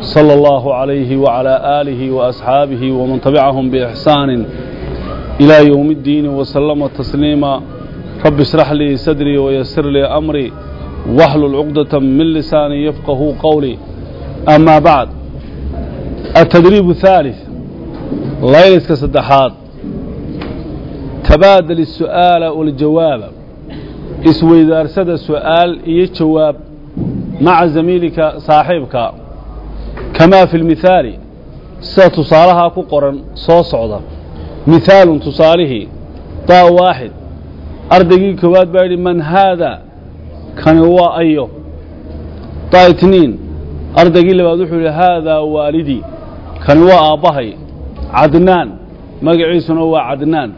صلى الله عليه وعلى آله وأصحابه ومن تبعهم بإحسان إلى يوم الدين وسلم تسليما رب اشرح لي صدري ويسر لي أمري واحلل عقدة من لساني يفقه قولي أما بعد التدريب الثالث ليلة كسدحات تبادل السؤال والجواب isweydaarsada su'aal iyo jawaab maca zamiilika saaxiibka kamaa fi lmithaali sida tusaalahaa ku qoran soo socda mithaalun tusaalihii daa waaxid ardaygii koowaad baa yidhi man haada kani waa ayo daa itniin ardaygii labaad wuxuu yidhi haadaa waalidii kani waa aabbahay cadnaan magaciisuna waa cadnaan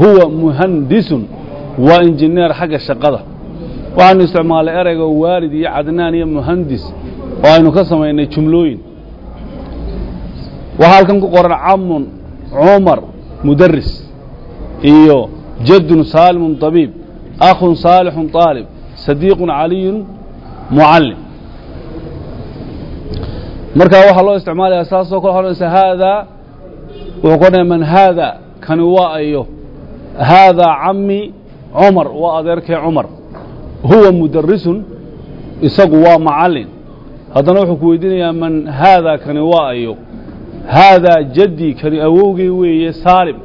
huwa muhandisun waa injineer xagga shaqada waxaanu isticmaalay ereyga waalid iyo cadnaan iyo muhandis oo aynu ka samaynay jumlooyin. Waxaa halkan ku qoran camun cumar mudaris iyo jaddun saalimun طabiib akhun saalixun طaalib sadiiqun caliyun mucallim. Markaa waxaa loo isticmaalayaa saasoo kale odhanaysa haadaa wuxuu ku odhanaya man haada kani waa ayo. Haadaa cami cumar waa adeerkee cumar. Huwa mudarisun isagu waa macallin haddana wuxuu ku weydiinayaa man haadaa kani waa ayo? Haadaa jaddii kani awowgay weeye saalim.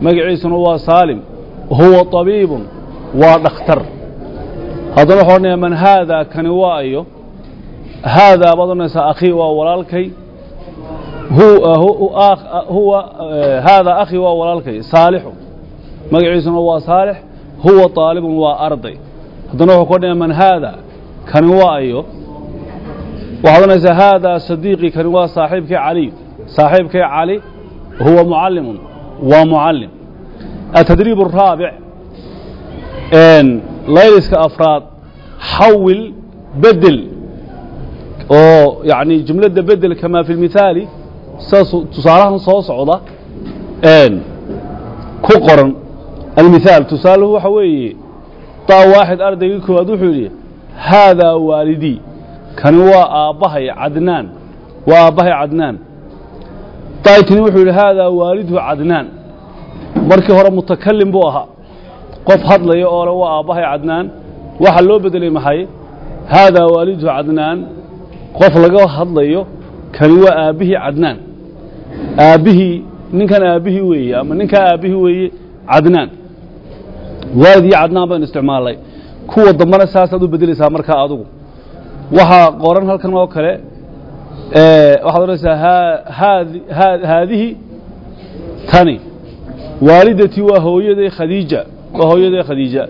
Magaciisuna waa saalim. Huwa طabiibun waa dhakhtar. Haddana wuxuu odhanayaa man haadaa kani waa ayo? Haadaa baad odhanaysaa akhii waa walaalkay. Huwa haadaa akhii waa walaalkay saalixu. Magaciisuna waa saalix. Huwa طaalibun waa arday. Haddana wuxuu ku odhanaya man haada kani waa ayo waxaad odhanaysaa haadaa sadiiqii kani waa saaxiibkii caliy saaxiibkii cali huwa mucallimun waa mucallim atadriib الraabic layliska afraad xawil bedel oo yani jumladda bedel kamaa fi lmithaali sidaas tusaalahan soo socda ku qoran almithaal tusaaluhu waxa weeye daa waaxid ardaygii koowaad wuxuu yidhi haadaa waalidii kani waa aabbahay cadnaan waa aabbahay cadnaan daaytini wuxuu yidhi haadaa waalidhu cadnaan markii hore mutakalim buu ahaa. Qof hadlaya oo le waa aabbahay cadnaan waxaa loo bedelay maxay? Haadaa waalidhu cadnaan qof laga hadlayo kani waa aabbihii cadnaan aabbihii ninkan aabbihii weeye ama ninkaa aabbihii weeye cadnaan waalid iyo cadnaan baynu isticmaalnay. Kuwa dambana saasaad u bedelaysaa markaa adugu waxaa qoran halkan oo kale waxaad odhanaysaa haadihi tani. Waalidatii waa hooyaday khadiija waa hooyaday khadiija.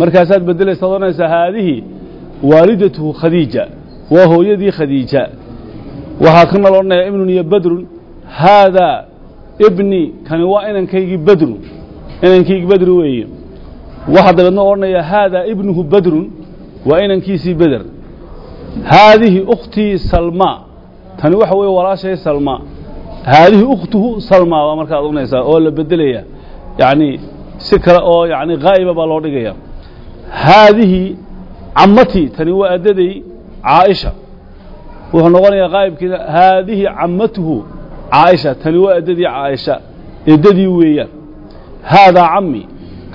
Markaasaad bedelaysaad odhanaysaa haadihi waalidatuhu khadiija waa hooyadii khadiija. Waxaa kana la odhanayaa ibnun iyo badrun haadaa ibni kani waa inankaygii badrun inankaygii badri weeye. Waxaa dabeedna odhanaya haadaa ibnuhu badrun waa inankiisii beder haadihi ukhtii salma tani waxa weeye walaashay salma haadihi ukhtuhu salma baa markaad odhanaysaa oo la bedelaya yacni si kale oo yani haa'iba baa loo dhigaya haadihi camati tani waa addaday caaisha wuxuu noqonayaa qaa'ibkiina haadihi camatuhu caaisha tani waa addadii caaisha eddadii weeyaan haadaa cammi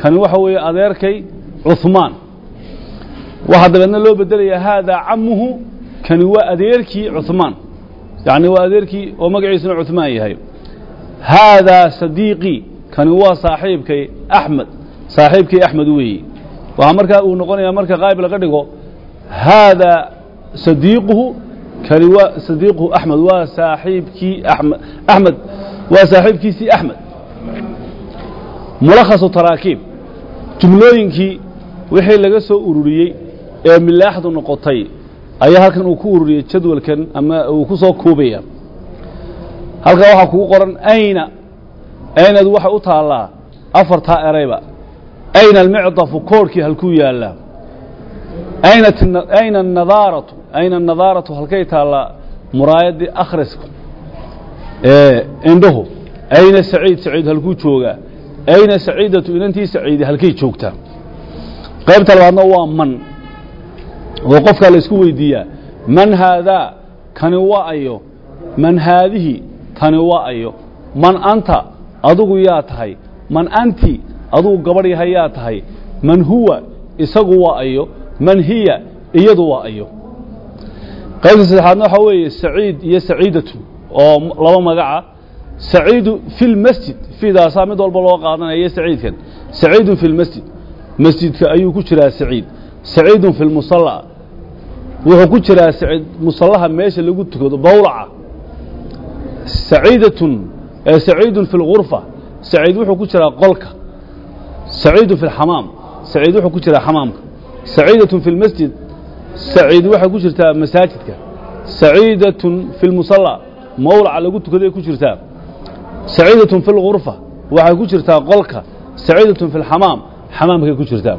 kani waxa weeye adeerkay waxaa dabeedna loo bedelayaa haadaa cammuhu kani waa adeerkii cuhmaan yacni waa adeerkii oo magaciisuna cuhmaan yahay. Haadaa sadiiqii kani waa saaxiibkay axmed saaxiibkii axmed weeye waxaa markaa uu noqonayaa marka qaayb laga dhigo haadaa sadiiquhu kani waa sadiiquhu axmed waa saaxiibkii amed axmed waa saaxiibkiisii axmed mulakhasu taraakiib jumlooyinkii wixii laga soo ururiyey ee milaaxdu noqotay ayaa halkan uu ku ururiyey jadwalkan ama uu ku soo koobaya halkaa waxaa kugu qoran ayna aynadu waxay u taallaa? Afartaa erayba. Ayna almicdafu koorhkii halkuu yaallaa ayna anadaaratu ayna anadaaratu halkay taallaa? Muraayaddii akhrisku indhuhu ayna saciid saciid halkuu joogaa? Ayna saciidatu inantii saciidi halkay joogtaa? Qaybta labaadna waa man oo qofkaa la isku weydiiyaa man haadaa kani waa ayo? Man haadihi tani waa ayo? Man anta adugu yaa tahay? Man anti adugu gabadh yahay yaa tahay? Man huwa isagu waa ayo? Man hiya iyadu waa ayo? Qaybta saddexaadna waxaa weeye saciid iyo saciidatu oo laba magaca. Saciidu fi lmasjid fiidaasaa mid walba loo qaadanaya saciidkan. Saciidun fi lmasjid masjidka ayuu ku jiraa saciid saciidun fi lmusalla. Wuxuu ku jiraa saciid musallaha meesha lagu tukado bawlaca. Saciidatun saciidun fi lgurfa saciid wuxuu ku jiraa qolka. Saciidun fi lxamaam saciid wuxuu ku jiraa xamaamka saciidatun fi lmasjid. Saciid waxay ku jirtaa masaajidka. Saciidatun fi lmusalla. Mawlaca lagu tukaday ku jirtaa. Saciidatun fi lgurfa waxay ku jirtaa qolka. Saciidatun fi lxamaam xamaamkay ku jirtaa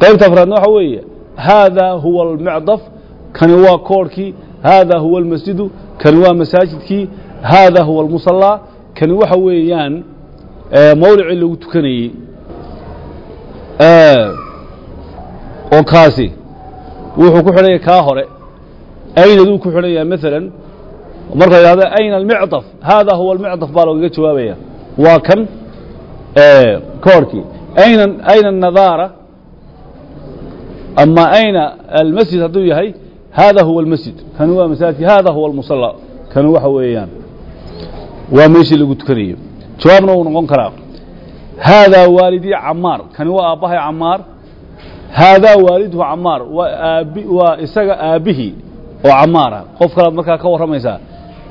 qaybta afraadna waxa weeye haadaa huwa almicdaf kani waa koorhkii haadaa huwa almasjidu kani waa masaajidkii haadaa huwa almusallaa. Kani waxa weeyaan mawlicii lagu tukanayey oo kaasi wuxuu ku xidhanya kaa hore aynaduu ku xidhan yahay maalan marka la yidhahdo ayna almicdaf haadaa huwa almicdaf baa loogaga jawaabaya. Waa kan koorhkii ayna ayna anadaara ama ayna almasjid hadduu yahay haadaa huwa almasjid kani waa masaajidki haadaa huwa almusalla kani waxa weeyaan waa meeshii lagu tukanayo jawaabna wuu noqon karaa haadaa waalidii camaar kani waa aabbahay camaar haadaa waalidhu camaar waa isaga aabbihii oo camaara qof kalaad markaa ka warramaysaa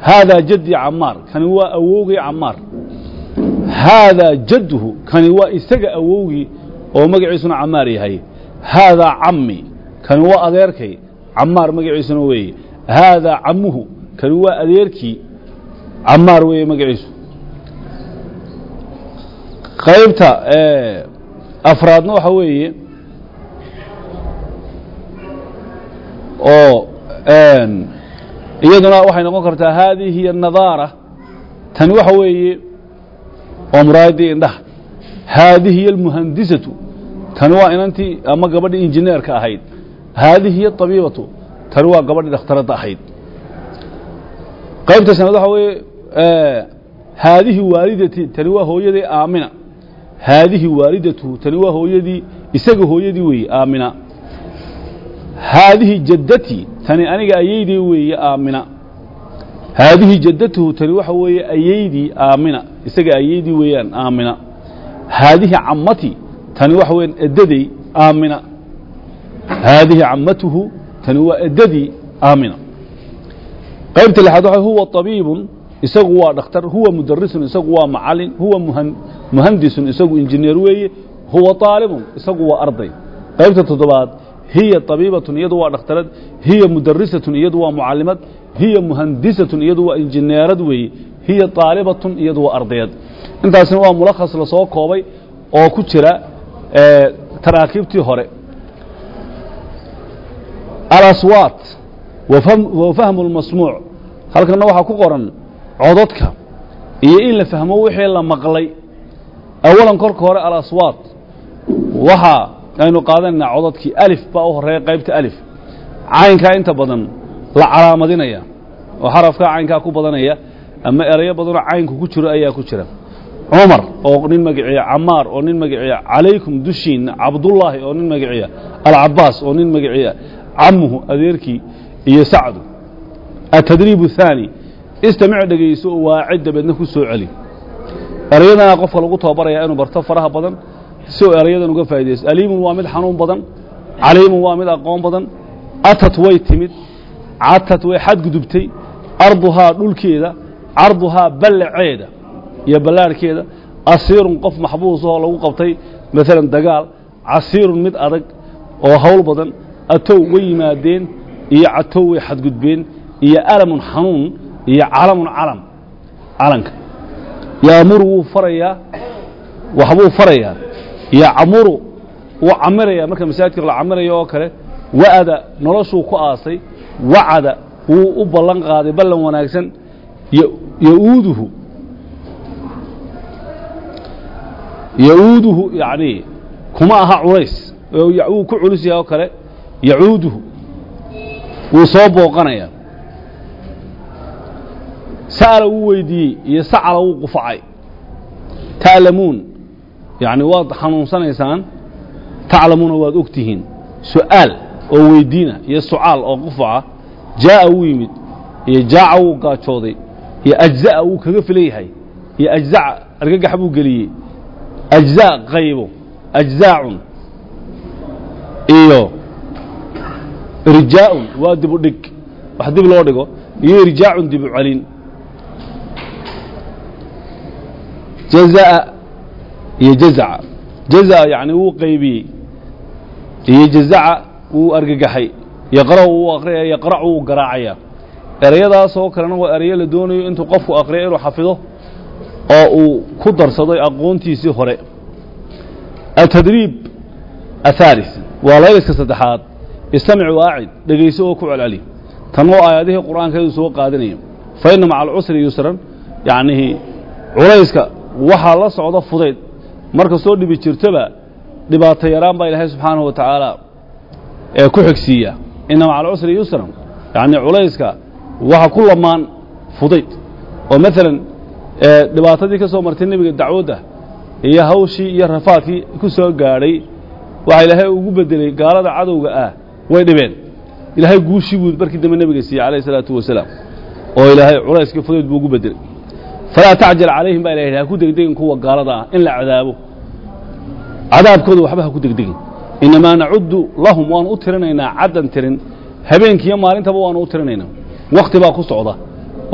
haadaa jaddii camaar kani waa awowgii camaar haadaa jadduhu kani waa isaga awowgii oo magaciisuna camaar yahay haadaa cammi kani waa adeerkay camaar magaciisuna weeye haadaa cammuhu kani waa adeerkii camaar weeye magaciisu qaybta afraadna waxa weeye oo iyaduna waxay noqon kartaa haadihi hiya nadaara tani waxa weeye oo muraayaddii indhaha haadihi hiya almuhandisatu tani waa inantii ama gabadhii injineerka ahayd. Haadihi hiya abiibatu tani waa gabadhii dhakhtaradda ahayd. Qaybta shanaad waxa weeye haadihi waalidati tani waa hooyadii aamina. Haadihi waalidatuhu tani waa hooyadii isaga hooyadii weeye aamina. Haadihi jaddati tani aniga ayaydii weeye aamina. Haadihi jaddatuhu tani waxa weeye ayaydii aamina isaga ayaydii weeyaan aamina. Haadihi cammati tani waxa weeyaan eddaday aamina haadihi cammatuhu tani waa eddadii aamina qaybta lixaad waxa huwa طabiibun isagu waa dhakhtar huwa mudarisun isagu waa macalin huwa muhandisun isagu injineer weeye huwa طaalibun isagu waa arday qaybta toddobaad hiya طabiibatun iyadu waa dhakhtarad hiya mudarisatun iyadu waa mucalimad hiya muhandisatun iyadu waa injineerad weeye hiya طaalibatun iyadu waa ardayad intaasina waa mulakhas lasoo koobay oo ku jira taraakiibtii hore. Alaswaat wa fahmu اlmasmuuc halkana waxaa ku qoran cododka iyo in la fahmo wixii la maqlay. Awalan korka hore alaswaat waxa aynu qaadanaynaa cododkii alif baa u horreeya qaybta alif. Caynkaa inta badan la calaamadinaya oo xarafkaa caynkaa ku badanaya ama erayo badanoo caynku ku jiro ayaa ku jira cumar oo nin magaciya camaar oo nin magaciya calaykum dushiinna cabdullaahi oo nin magaciya alcabaas oo nin magaciya camuhu adeerkii iyo sacdu atadriib الثaanي istamic dhegayso oo waacid dabeedna ku soo celi erayadana qofka lagu tababaraya inuu barto faraha badan si uu erayadan uga faa'idaysto aliimun waa mid xanuun badan caliimun waa mid aqoon badan atat way timid catad way xadgudubtay arduhaa dhulkeeda carduhaa ballaceeda iyo ballaarhkeeda asiirun qof maxbuusahoo lagu qabtay maalan dagaal casiirun mid adag oo hawl badan atow way yimaadeen iyo catow way xadgudbeen iyo alamun xanuun iyo calamun calam calanka. Yaamuru wuu farayaa waxbuu farayaa yacmuru wuu camiraya marka masaajidka la camirayo oo kale wa'ada noloshuu ku aasay wacada wuu u ballan qaaday ballan wanaagsan yauuduhu yauuduhu yacni kuma aha culays. Wuu ku culus yahay oo kale yacuuduhu wuu soo booqanayaa sa'ala wuu weydiiyey iyo sacala wuu qufacay. Ta'lamuun yacni waad xanuunsanaysaan taclamuuna waad og tihiin. Su'aal oo weydiina iyo sucaal oo qufaca jaa'a wuu yimid iyo jaaca wuu gaajooday iyo ajza'a wuu kaga filan yahay iyo ajzaca argagax buu geliyey ajzaa qaybo ajzaacun iyo irjaa'un waa dibu dhig wax dib loo dhigo iyo irjaacun dibu celin jaza'a iyo jazaca jaza'a yacni wuu qaybiyey iyo jazaca wuu argagaxay yaqra'u wuu aqriyaya yaqracu wuu garaacaya ereyadaasoo kalena waa ereyo la doonayo intuu qofku aqriyo inuu xafido oo uu ku darsaday aqoontiisii hore. Atadriib athaalis waa layliska saddexaad istamic waacid dhegayso oo ku celceli. Tan oo aayadihii qur'aankeedu soo qaadanaya fa inna maca alcusri yusran yacnihii culayska waxaa la socda fudayd. Marka soo dhibi jirtoba dhibaato yaraan baa ilaahay subxaanahu wa tacaala ee ku xigsiiya. Inna maca alcusri yusran yacnii culayska waxa ku lamaan fudayd. Oo maalan dhibaatadii ka soo martay nebiga dacwadda iyo hawshii iyo rafaadkii ku soo gaadhay waxaa ilaahay ugu bedelay gaalada cadowga ah way dhibeen. Ilaahay guushii buu markii dambe nebiga siiyey calayh isalaatu wasalaam oo ilaahay culayskii fudayd buu ugu bedelay falaa tacjal calayhim baa ilahay ha ku degdegin kuwa gaalada ah in la cadaabo. Cadaabkooda waxba ha ku degdegin. Innamaa nacuddu lahum waanu u tirinaynaa caddan tirin. Habeenkiiyo maalintaba waanu u tirinaynaa. Wakhti baa ku socda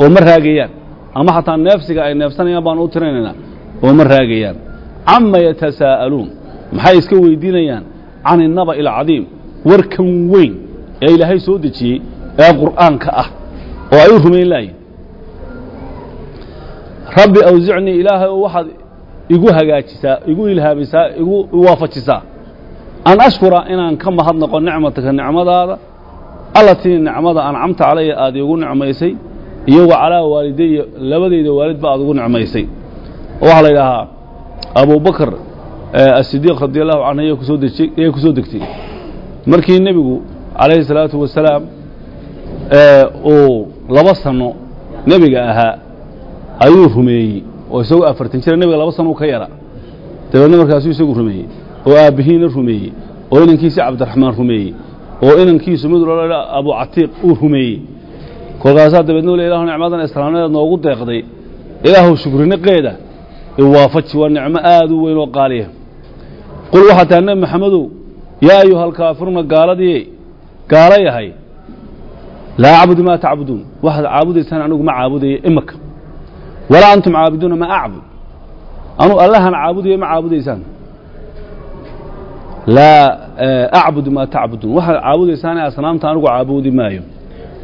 oo ma raagayaan ama xataa neefsiga ay neefsanayaan baanu u tirinaynaa oo ma raagayaan. Cama yatasaa'aluun maxay iska weydiinayaan? Can innaba'i alcadiim warkan weyn ee ilaahay soo dejiyey ee qur'aanka ah. Oo ay u rumayn laayiin rabbi awsicnii ilaahay oo waxaad igu hagaajisaa igu ilhaamisaa igu waafajisaa. An ashkura inaan ka mahadnaqo nicmataka nicmadaada. Allatii nicmada ancamta calaya aad iigu nicmaysay iyo calaa waalidaya labadayda waalidba aad ugu nicmaysay oo waxaa la yidhaahaa abubakr asidiiq radi allahu canhu ayay ku soo dejay ayay ku soo degtay. Markii nebigu calayhi salaatu wasalaam uu laba sano nebiga ahaa ayuu rumeeyey. Oo isagoo afartan jira nebiga laba sano u ka yara dabeedna markaasuu isagu rumeeyey oo aabbihiina rumeeyey oo inankiisi cabdiraxmaan rumeeyey oo inankiisu mid loo abu catiiq uu rumeeyey kolkaasaa dabeedna le ilahu nicmadan islaamnimeed noogu deeqday. Ilaahu shukriniqeeda iwaafaji waa nicmo aad u weyn oo qaaliya qul waxaa tahay nebi maxamedow yaa ayuha alkaafiruuna gaaladii gaala yahay. Laa acbudu maa tacbuduun waxaad caabudaysaan anigu ma caabudaya imaka walaa antum caabiduuna ma acbud. Anu allahan caabudayo ma caabudaysaan. Laa acbudu maa tacbuduun waxaad caabudaysaan asnaamta anigu caabudi maayo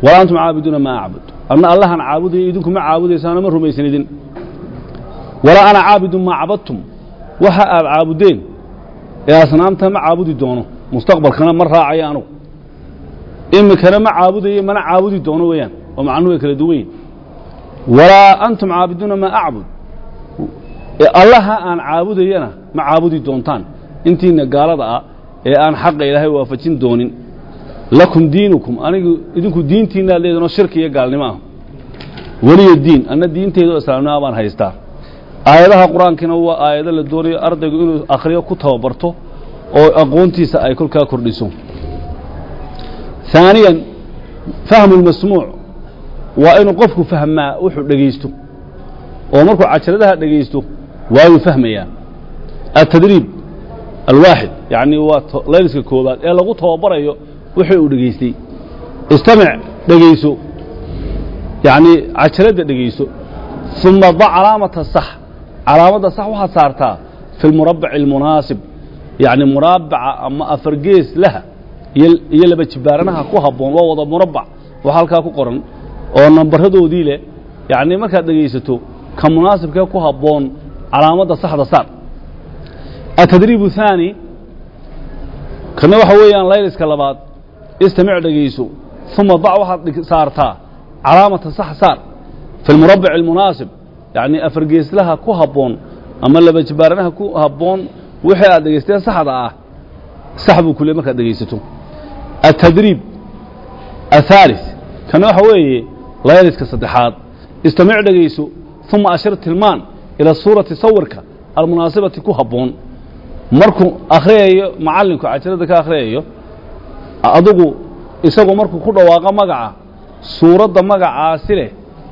walaa antum caabiduuna ma acbud. Anna allahan caabudayo idinku ma caabudaysaano ma rumaysan idin walaa ana caabidun maa cabadtum waxa aad caabudeen ee asnaamta ma caabudi doono. Mustaqbalkana ma raacayo anugu. Imikana ma caabudayo mana caabudi doono weeyaan. Oo macnuhu way kala duwan yihiin walaa antum caabiduuna maa acbud. Allaha aan caabudayana ma caabudi doontaan. Intiina gaalada ah ee aan xaqa ilaahay waafajin doonin lakum diinukum anigu idinku diintiinaad leedinoo shirki iyo gaalnimo ah. Weliya diin anna diinteyda oo islaamnima baan haystaa. Aayadaha qur'aankiina waa aayado la doonayo ardaygu inuu akhriyo ku tababarto oo aqoontiisa ay kolkaa kordhiso. ثaaniya fahmu اlmasmuuc waa inuu qofku fahmaa wuxuu dhegaysto oo markuu cajaladaha dhegaysto waayuu fahmayaa. Atadriib alwaaxid yacni waa layliska koobaad ee lagu tababarayo wixii uu dhegaystay istamic dhegayso yacni cajaladda dhegayso ثuma da calaamata sax. Calaamadda sax waxaad saartaa fi lmurabaci اlmunaasib yacni muraabaca ama afargees laha iyo laba jibaaranaha ku habboon waa wada murabac waxa halkaa ku qoran. Oo nambaradoodii leh. Yacni markaad dhegaysato ka munaasibkee ku habboon calaamadda saxda saar. Atadriib thaani. Kana waxa weeyaan layliska labaad istamic dhegayso uma dac waxaad saartaa calaamata sax saar fi lmurabic almunaasib yacni afargeeslaha ku habboon ama laba jibaaranaha ku habboon wixii aad dhegaystee saxda ah sax buu ku le markaad dhegaysato atadriib athaalith kana waxa weeye layliska saddexaad istamic dhegayso uma ashir tilmaan ila suurati sawirka almunaasibati ku habboon markuu akhriyayo macallinku cajalada ka akhriyayo adigu isagu markuu ku dhawaaqo magaca suuradda magacaasi leh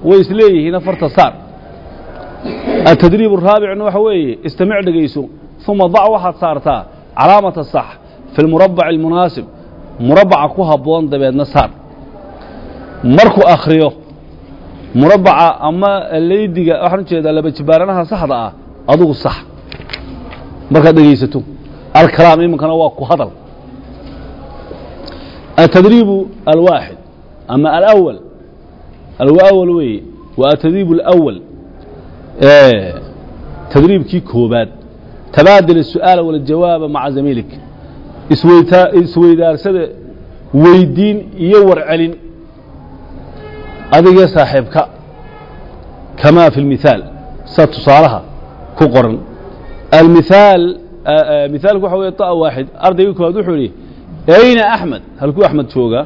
way isleeyihiin afarta saar. Atadriib araabicna waxa weeye istamic dhegayso uma dac waxaad saartaa calaamata sax fi lmurabac almunaasib murabaca ku habboon dabeedna saar. Markuu akhriyo murabaca ama leydiga waxaan u jeedaa laba jibaaranaha saxda ah adugu sax. Markaad dhegaysato alkalaam iminkana waa ku hadal atadriibu alwaaxid ama alawal alawal weeye waa atadriib alawal tadriibkii koobaad tabaadil الsu'aala waljawaaba maca zamiilik isweytaa isweydaarsada weydiin iyo warcelin adigee saaxiibka kamaa fi اlmithaal sida tusaalaha ku qoran almithaal mithaalku waxa weye طa waaxid ardaygii koobaad wuxuu yidhi ayna axmed halkuu axmed joogaa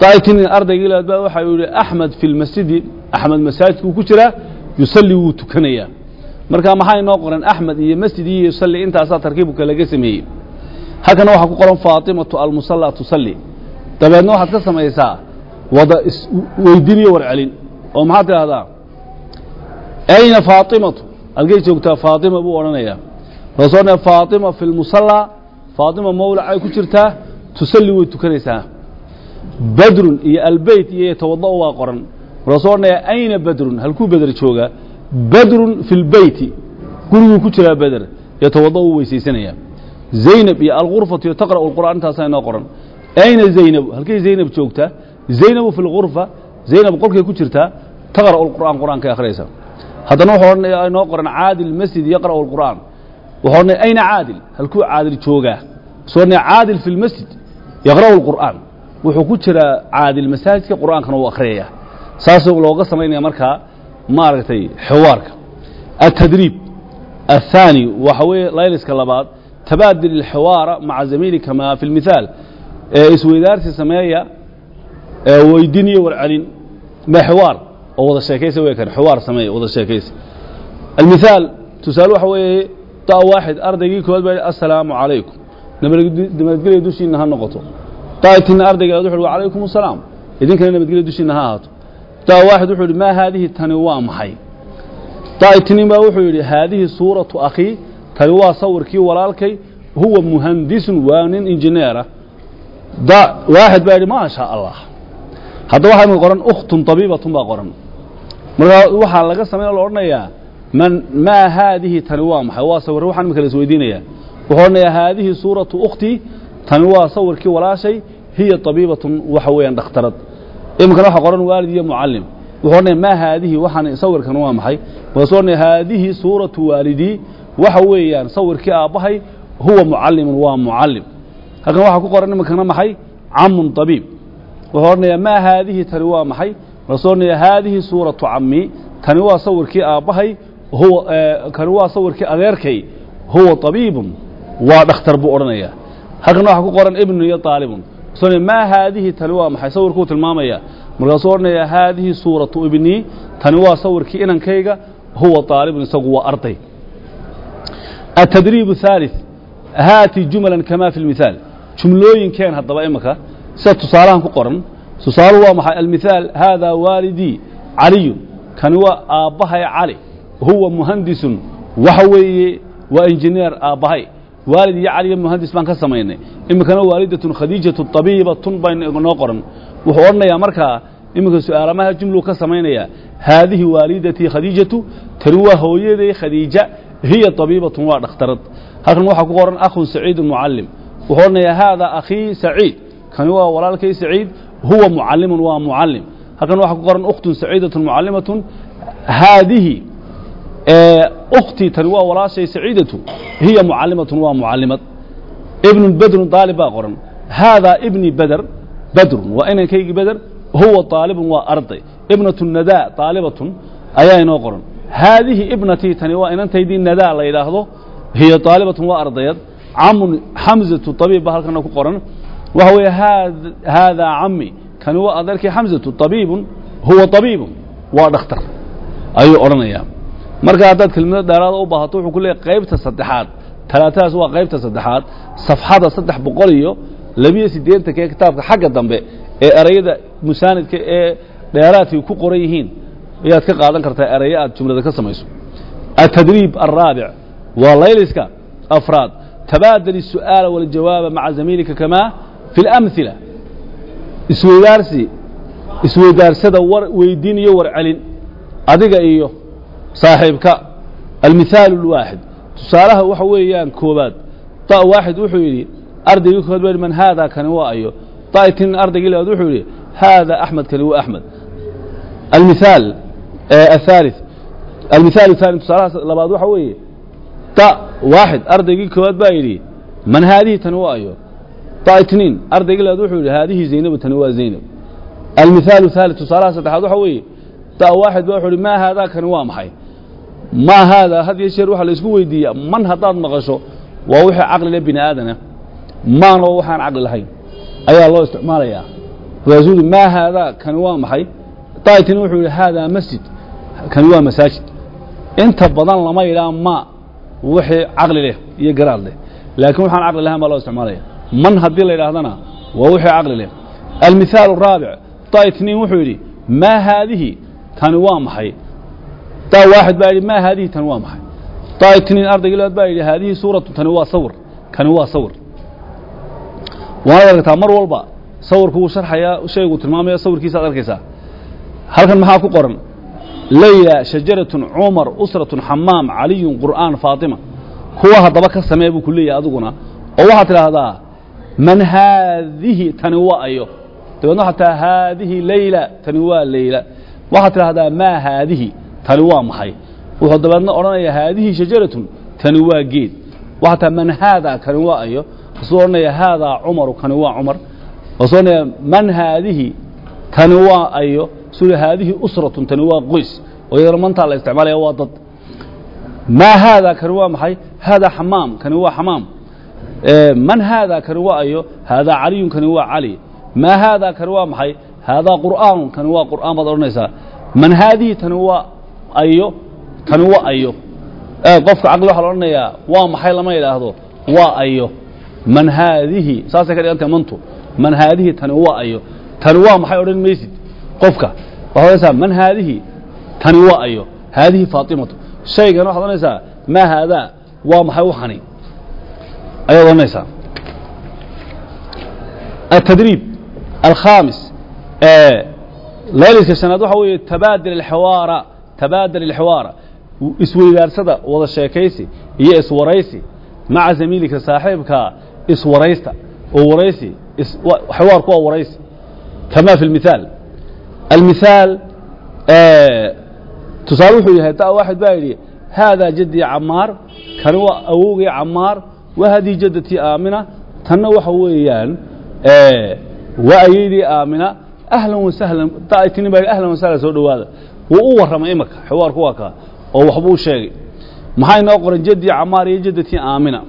daaitinin ardaygii labaad baa waxa uu yidhi axmed fi lmasjidi axmed masaajidkuu ku jiraa yusalli wuu tukanayaa. Marka maxaa inoo qoran axmed iyo masjid iyo yusalli intaasaa tarkiibka laga sameeyey. Halkana waxaa ku qoran faatimatu almusalla tusalli. Dabeedna waxaad ka samaysaa wada weydiin iyo warcelin. Oo maxaad tidhahdaa ayna faatimatu halkay joogtaa faatima buu odhanayaa. Rasuulna faatima fi lmusallaa faatima mawlacay ku jirtaa tusalli way tukanaysaa. Badrun iyo albeyt iyo yatawada'u waa qoran. Markaasuu odhanaya ayna badrun? Halkuu beder joogaa badrun fi lbeyti guriguu ku jiraa beder yatawada'u wuu weysaysanaya. Zaynab iyo alghurfatu iyo taqra'u lqur'aan intaasaa inoo qoran. Ayna zaynabu halkay zaynab joogtaa zaynabu fi lghurfa zaynab qolkay ku jirtaa taqra'u lqur'aan qur'aankay akhriyaysa haddana wuxuu odhanaya inoo qoran caadil masjid yaqra'u lqur'aan wuxuu odhanaya ayna caadil? Halkuu caadil joogaa soo odhanaya caadil fi lmasjid yaqra'u alqur'aan wuxuu ku jiraa caadil masaajidka qur'aankana uu akhriyaya saasuu looga samaynaya markaa maaragtay xiwaarka atadriib aلthaani waxa weeye layliska labaad tabaadil ilxiwaara maca zamiilika ma fi lmithaal eeisweydaarsi sameeya weydin iyo warcelin ma xiwaar oo wada sheekaysa wey kan xiwaar sameeya wada sheekaysa almithaal tusaale waxa weeye da' waaxid ardaygii koowaad baa assalaamu calaykum nabadgelya dushiina ha noqoto daa'itina ardayga wuxu uhi wacalaykum الsalaam idinkana nabadgelya dushiina ha ahaato. Da waaxid wuxuu yidhi maa haadihi tani waa maxay? Daa'itinin baa wuxuu yidhi haadihi suuratu akhii tani waa sawirkii walaalkay huwa muhandisun waa nin injineera da waaxid baa yidhi maa shaa allah. Hadda waxaa imika qoran ukhtun tabiibatun baa qoran. Markaa waxaa laga samayn la odhanayaa man maa haadihi tani waa maxay? Waa sawir waxaan imika la isweydiinayaa wuxuu odhanayaa haadihi suuratu ukhtii tani waa sawirkii walaashay hiya tabiibatun waxa weeyaan dhakhtarad. Iminkana waxa qoran waalid iyo mucallim. Wuxuu odhanaya maa haadihi? Waxaan sawirkan waa maxay? Markaasuu odhanaya haadihi suuratu waalidii waxa weeyaan sawirkii aabbahay huwa mucallimun waa mucallim. Halkan waxaa ku qoran iminkana maxay? Camun tabiib. Wuxuu odhanayaa maa haadihi? Tani waa maxay? Markaasuu odhanaya haadihi suuratu cammi. Tani waa sawirkii aabbahay huwa kani waa sawirkii adeerkay huwa tabiibun. Waa dhakhtar buu odhanaya halkan waxaa ku qoran ibnu iyo aalibun maa haadihi tani waa maxay sawirkuu tilmaamaya markaasuu odhanaya haadihi suuratu ibnii tani waa sawirkii inankayga huwa aalibun isagu waa arday التdريب الثالث haati jumla kama fi الmiثaal jumlooyinkeen haddaba imika sida tusaalahan ku qoran tusaalu waa maxay almiثaal haadaa waalidii caliyu kani waa aabbahay cali huwa muhandisun waxa weeye waa injineer aabbahay waalid iyo caliyo muhandis baan ka samaynay. Iminkana waalidatun khadiijatu tabiibatun baa noo qoran. Wuxuu odhanayaa markaa iminka su'aalamaha jumlu ka samaynaya haadihi waalidatii khadiijatu tani waa hooyaday khadiija hiya tabiibatun waa dhakhtarad. Halkan waxaa ku qoran akhun saciidun mucallim wuxuu odhanayaa haadaa akhii saciid. Kani waa walaalkay saciid huwa mucallimun waa mucallim. Halkan waxaa ku qoran ukhtun saciidatun mucallimatun haadihi ukhtii tani waa walaashay saciidatu hiya mucallimatun waa mucallimad. Ibnu bedrun daalib baa qoran haadaa ibni beder bedrun waa inankaygii beder huwa aalibun waa arday. Ibnatu nadaa aalibatun ayaa inoo qoran haadihi ibnatii tani waa inantaydii nadaa la yidhaahdo hiya aalibatun waa ardayad. Camun xamzatu abiib ba halkana ku qoran waxa weeye haadaa cami kani waa adeerkii xamzatu abiibun huwa abiibun waa dhakhtar ayuu odhanayaa marka haddaad kelmado dheeraada u baahato wuxuu ku leeyahy qaybta saddexaad talaatadaas waa qaybta saddexaad safxada saddex boqol iyo labiyo siddeetanka ee kitaabka xagga dambe ee erayada musaanidka ee dheeraadkay ku qoran yihiin ayaad ka qaadan kartaa erayo aad jumlada ka samayso التدريب الرابع وليلسك أفراد تبادل السؤال والجواب مع زميلك كما في الأمثلة isweydaarsi isweydaarsada war weydiin iyo war celin adiga iyo saaxiibka. Almithaal اlwaaxid tusaalaha waxa weeyaan koobaad da waaxid wuxuu yidhi ardaygii kood ba man haadaa kani waa ayo. Da'itin ardaygii labaad wuxuu yidhi haada axmed kani waa axmed. Almithaal athaalith. Almithaal athaalith tusaalahaas labaad waxa weeye. Da waaxid ardaygii koobaad baa yidhi man haadihi tani waa ayo. Da itniin ardaygii labaad wuxuu yidhi haadihi zaynabu tani waa zaynab. Almithaal athaalith tusaalaha saddexaad waxa weeye. Da waaxid baa wuxuu yidhi maa haadaa kani waa maxay? Maa haadaa had iyo jeer waxaa la isku weydiiyaa man haddaad maqasho waa wixii caqli le bini aadana. Maana waa waxaan caqli lahayn. Ayaa loo isticmaalayaa. Markaasuu maa haadaa kani waa maxay? Daitin wuxuu yidhi haadaa masjid kani waa masaajid. Inta badan lama yidhaha ma wixii caqli leh iyo garaad leh. Laakiin waxaan caqli lahayn baa loo isticmaalaya. Man haddii la yidhaahdana waa wixii caqli leh. Almithaal الraabic daitniin wuxuu yidhi maa haadihi tani waa maxay da waaxid baa yidhi maa haadihi waa maxay? Daitniin ardaygii labaad baa yidhi haadihi suuratu tani waa sawir kani waa sawir waanaad aragtaa mar walba sawirku wuu sharxayaa shaygu tilmaamaya sawirkiisaad arkaysaa. Halkan maxaa ku qoran? Layla shajaratun cumar usratun xamaam caliyun qur'aan faatima. Kuwa haddaba ka samee buu ku leeyahay adiguna. Oo waxaad tidhaahdaa man haadihi tani waa ayo. Dabeedna waxaad haadihi layla tani waa layla. Waxaad tidhahdaa maa haadihi tani waa maxay? Wuxuu dabeedna odhanayaa haadihi shajaratun tani waa geed. Tidhahdaa man haadaa kani waa ayo? Asuu odhanaya haadaa cumaru kani waa cumar. Asuu odhanaya man haadihi tani waa ayo? Suu haadihi usratun tani waa qoys. Oo iyadana mantaa la isticmaalaya waa dad. Maa haadaa kani waa maxay? Haadaa xamaam kani waa xamaam. Man haadaa kani waa ayo? Haadaa caliyun kani waa cali. Maa haadaa kani waa maxay? Haadaa qur'aanun kani waa qur'aan baad odhanaysaa. Man haadihi tani waa ayo tani waa ayo qofka caqli waxaa la odhanayaa waa maxay lama yidhaahdo waa ayo man haadihi saasay ka dhigantahay mantu man haadihi tani waa ayo tani waa maxay odhan maysid qofka waxaad odhanaysaa man haadihi tani waa ayo haadihi faatimatu shaygan waxaad odhanaysaa maa haadaa waa maxay waxani ayaad odhanaysaa التدريب الخامس layliska شhanaad waxa weeye tabaadil tabaadal ilxiwaara isweydaarsada wada sheekaysi iyo iswaraysi maca zamiilika saaxiibkaa iswaraysta oo waraysi xiwaarku waa waraysi kama fi lmithaal almithaal tusaale wuxuu yahay da waxaad baa yidhi haadaa jaddii camaar kani waa awowgii camaar wahadii jaddatii aamina tanna waxa weeyaan waa ayeydii aamina ahlan wasahlan daitinin baa ahlan wasahlan soo dhowaada wuu u warramay imaka xiwaarku waa kaa oo waxbuu sheegay. Maxaa inoo qoran jadii camaar iyo jadatii aamina?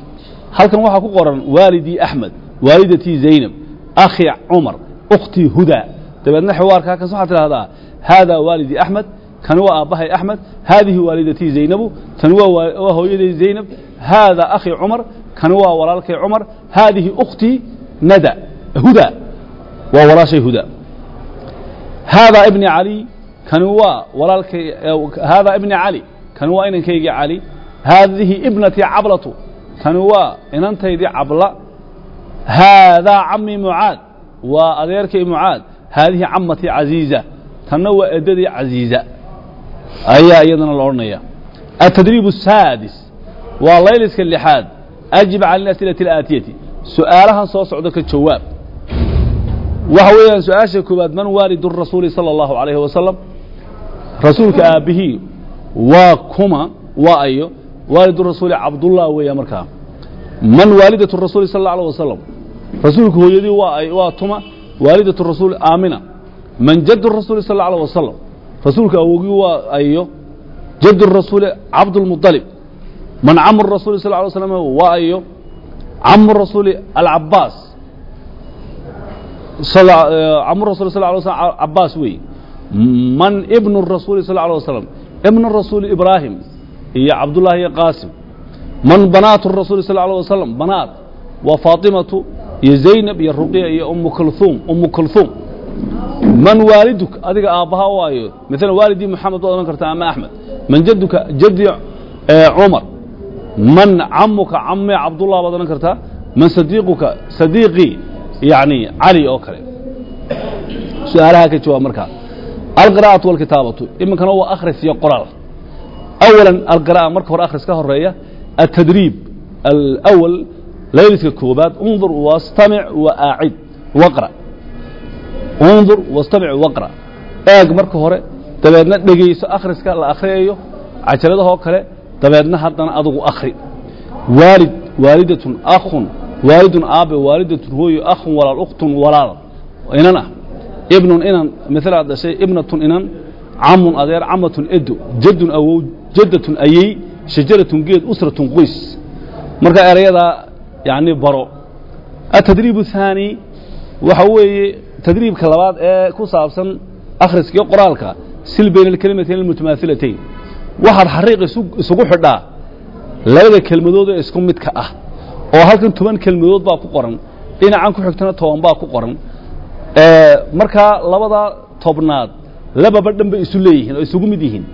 Halkan waxaa ku qoran waalidii axmed waalidatii zaynab akhi cumar ukhtii hudaa dabeedna xiwaarkaa kas waxaad tidhahdaa haadaa waalidii axmed kani waa aabbahay axmed haadihi waalidatii zaynabu tani waa hooyaday zaynab haadaa akhi cumar kani waa walaalkay cumar haadihi ukhtii nada huda. Waa walaashay huda. Haadaa ibni cali kani waa walaalkay haadaa ibni cali kani waa inankaygii cali haadihi ibnatii cablatu tani waa inantaydii cabla haadaa camii mucaad waa adeerkay mucaad haadihi camatii caziiza tanna waa eddadii caziiza ayaa iyadana la odhanaya التdريب الساadس waa layliska لحaad أجib calى الأسئلة الآatiyati su-aalahan soo socdo ka jawaab waxa weeyaan su-aasha koowaad man waalid الrasuuli salى الlahu عalيه wasalam rasuulka aabbihii waa kuma waa ayo waalidu rasuuli cabdullah weeya markaa man waalidatu rasuuli sal alla alه wasalam rasuulka hooyadii waa ay waa tuma waalidatu rasuuli aamina man jadu rasuuli sal alla alه wasalam rasuulka awogii waa ayo jadu rasuuli cabdulmuطalib man camu rasuuli sal ly slam waa ayo camu rasuuli alcabaas camu rasul sal lay slam cabaas wey man ibnu rasuuli sal alay wasalam ibnu rasuuli ibraahim iyo cabdullahi iyo qaasim man banaatu rasuuli sal alay wasalam banaat waa faatimatu iyo zaynab iyo ruqiya iyo umu kulhuum umu kulhuum man waaliduk adiga aabbaha waayo maala waalidii moxamed waad odhan kartaa ama axmed man jaduka jadi cumar man camuka came cabdullah baad odhan kartaa man sadiiquka sadiiqii yani cali oo kale su'aalaha ka jawaab markaa alqira'atu walkitaabatu iminkana waa akhris iyo qoraal. Awala alqira'a marka hore akhris ka horreeya atadriib alawal layliska koobaad undur wastamic wa aacid waqra. Undur wastamic waqra. Eeg marka hore dabeedna dhegayso akhriska la akhriyayo cajaladahoo kale dabeedna haddana adugu akhri. Waalid waalidatun akhun waalidun aabe waalidatun hooyo akhun walaal ukhtun walaal. Inan ah ibnun inan maala aad dhashay ibnatun inan camun adeer camatun edo jadun awow jaddatun ayey shajaratun geed usratun qoys marka erayadaa yani baro atadriib الثaanي waxa weeye tadriibka labaad ee ku saabsan akhriskiyo qoraalka sil bayna اlkelimatayn اlmutamaailatayn waxaad xariiq isugu xidhaa labada kelmadood ee isku midka ah oo halkan toban kelmadood baa ku qoran dhinacan ku xigtana toban baa ku qoran markaa labada tobnaad lababa dhan isu leeyihiin oo isugu mid yihiin.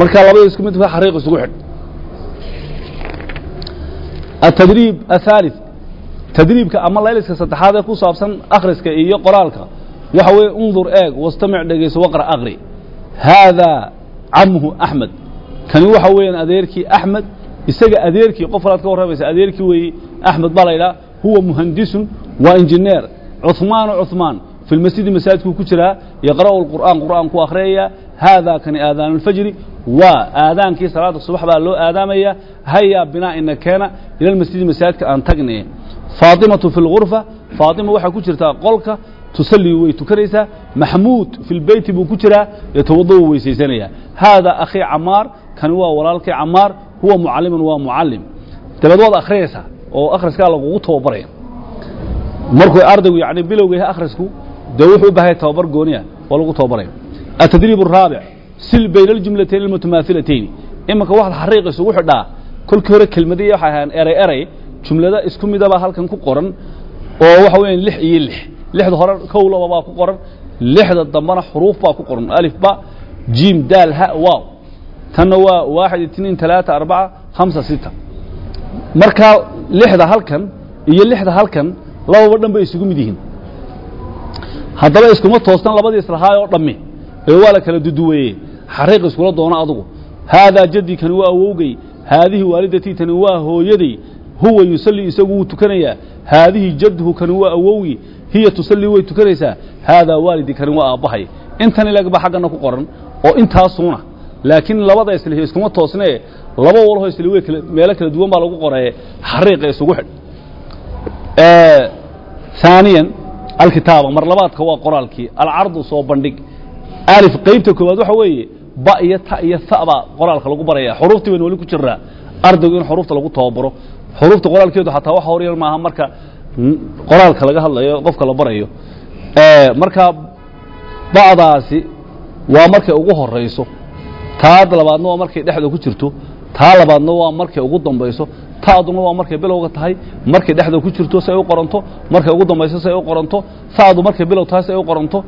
Markaa labada isku mid xariiq isugu xidh. Atadriib athaalid tadriibka ama layliska saddexaad ee ku saabsan akhriska iyo qoraalka. Waxa weeye undur eeg wastamic dhegayso waqra aqri. Haadaa camhu axmed. Kani waxa weeyaan adeerkii axmed. Isaga adeerkii qof kalaad ka warramaysa adeerkii weeye axmed baa la yidhaha huwa muhandisun waa injineer cuثmaanu cuثmaan fi lmasjidi masaajidkuu ku jiraa yaqra'u اlqur'aan qur'aan ku akhriyaya haadaa kani aadaan اlfajri waa aadaankii salaada subax baa loo aadaamaya hayaa binaa ina keena ila lmasjidi masaajidka aan tagne faatimatu fi lgurfa faatima waxaa ku jirtaa qolka tusallii way tukanaysaa maxmuud fi lbeyti buu ku jiraa yatawada u weysaysanaya haadaa akhii camaar kani waa walaalkii camaar huwa mucalimun waa mucalim dabeed waad akhriyaysaa oo akhriskaa lagugu tababaraya markuu ardaygu yani bilowga yahay akhrisku dee wuxuu u baahaya tababar gooniya oo lagu tababaraya atadriib araabic sil bayna aljumlatayn almutamaailatayn iminka waxaad xariiq isugu xidhaa kolkii hore kelmadihii waxay ahayn eray eray jumlada isku midabaa halkan ku qoran oo waxa weeyaan lix iyo lix. Lixda hore kowlaba baa ku qoran lixda dambana xuruuf baa ku qoran. Alif ba jiim daal ha waaw. Tanna waa waaxid itniin talaata arbaca hamsa sita. Markaa lixda halkan iyo lixda halkan lababa dhan bay isugu mid yihiin. Haddaba iskuma toostan labadii islahaay oo dhammi. Ee waa la kala duduweeye xariiq iskula doono adugu. Haadaa jadii kani waa awowgey haadihi waalidatii tani waa hooyaday. Huwa yusallii isagu wuu tukanayaa haadihi jadhu kani waa awowgii hiya tusallii way tukanaysaa. Haadaa waalidi kani waa aabbahay. Intan ilag ba xaggana ku qoran oo intaasuuna. Laakiin labada islihi iskuma toosnee laba walho isli meelo kala duwan baa lagu qoree xariiqa isugu xidh ثaaniyan alkitaaba mar labaadka waa qoraalkii alcardu soo bandhig. Alif qaybta koowaad waxa weeye ba iyo ta iyo sa baa qoraalka lagu baraya. Xuruuftii baynu weli ku jiraa ardaygu in xuruufta lagu tababaro xuruufta qoraalkeedu xataa wax horyar maaha marka qoraalka laga hadlayo qofka la barayo. Markaa ba'daasi waa markay ugu horayso taa labaadna waa markay dhexda ku jirto. Taa labaadna waa markay ugu dambayso taaduna waa markay bilowga tahay markay dhexda ku jirto si ay u qoranto markay ugu dambayso si ay u qoranto saadu markay bilow tahay si ay u qoranto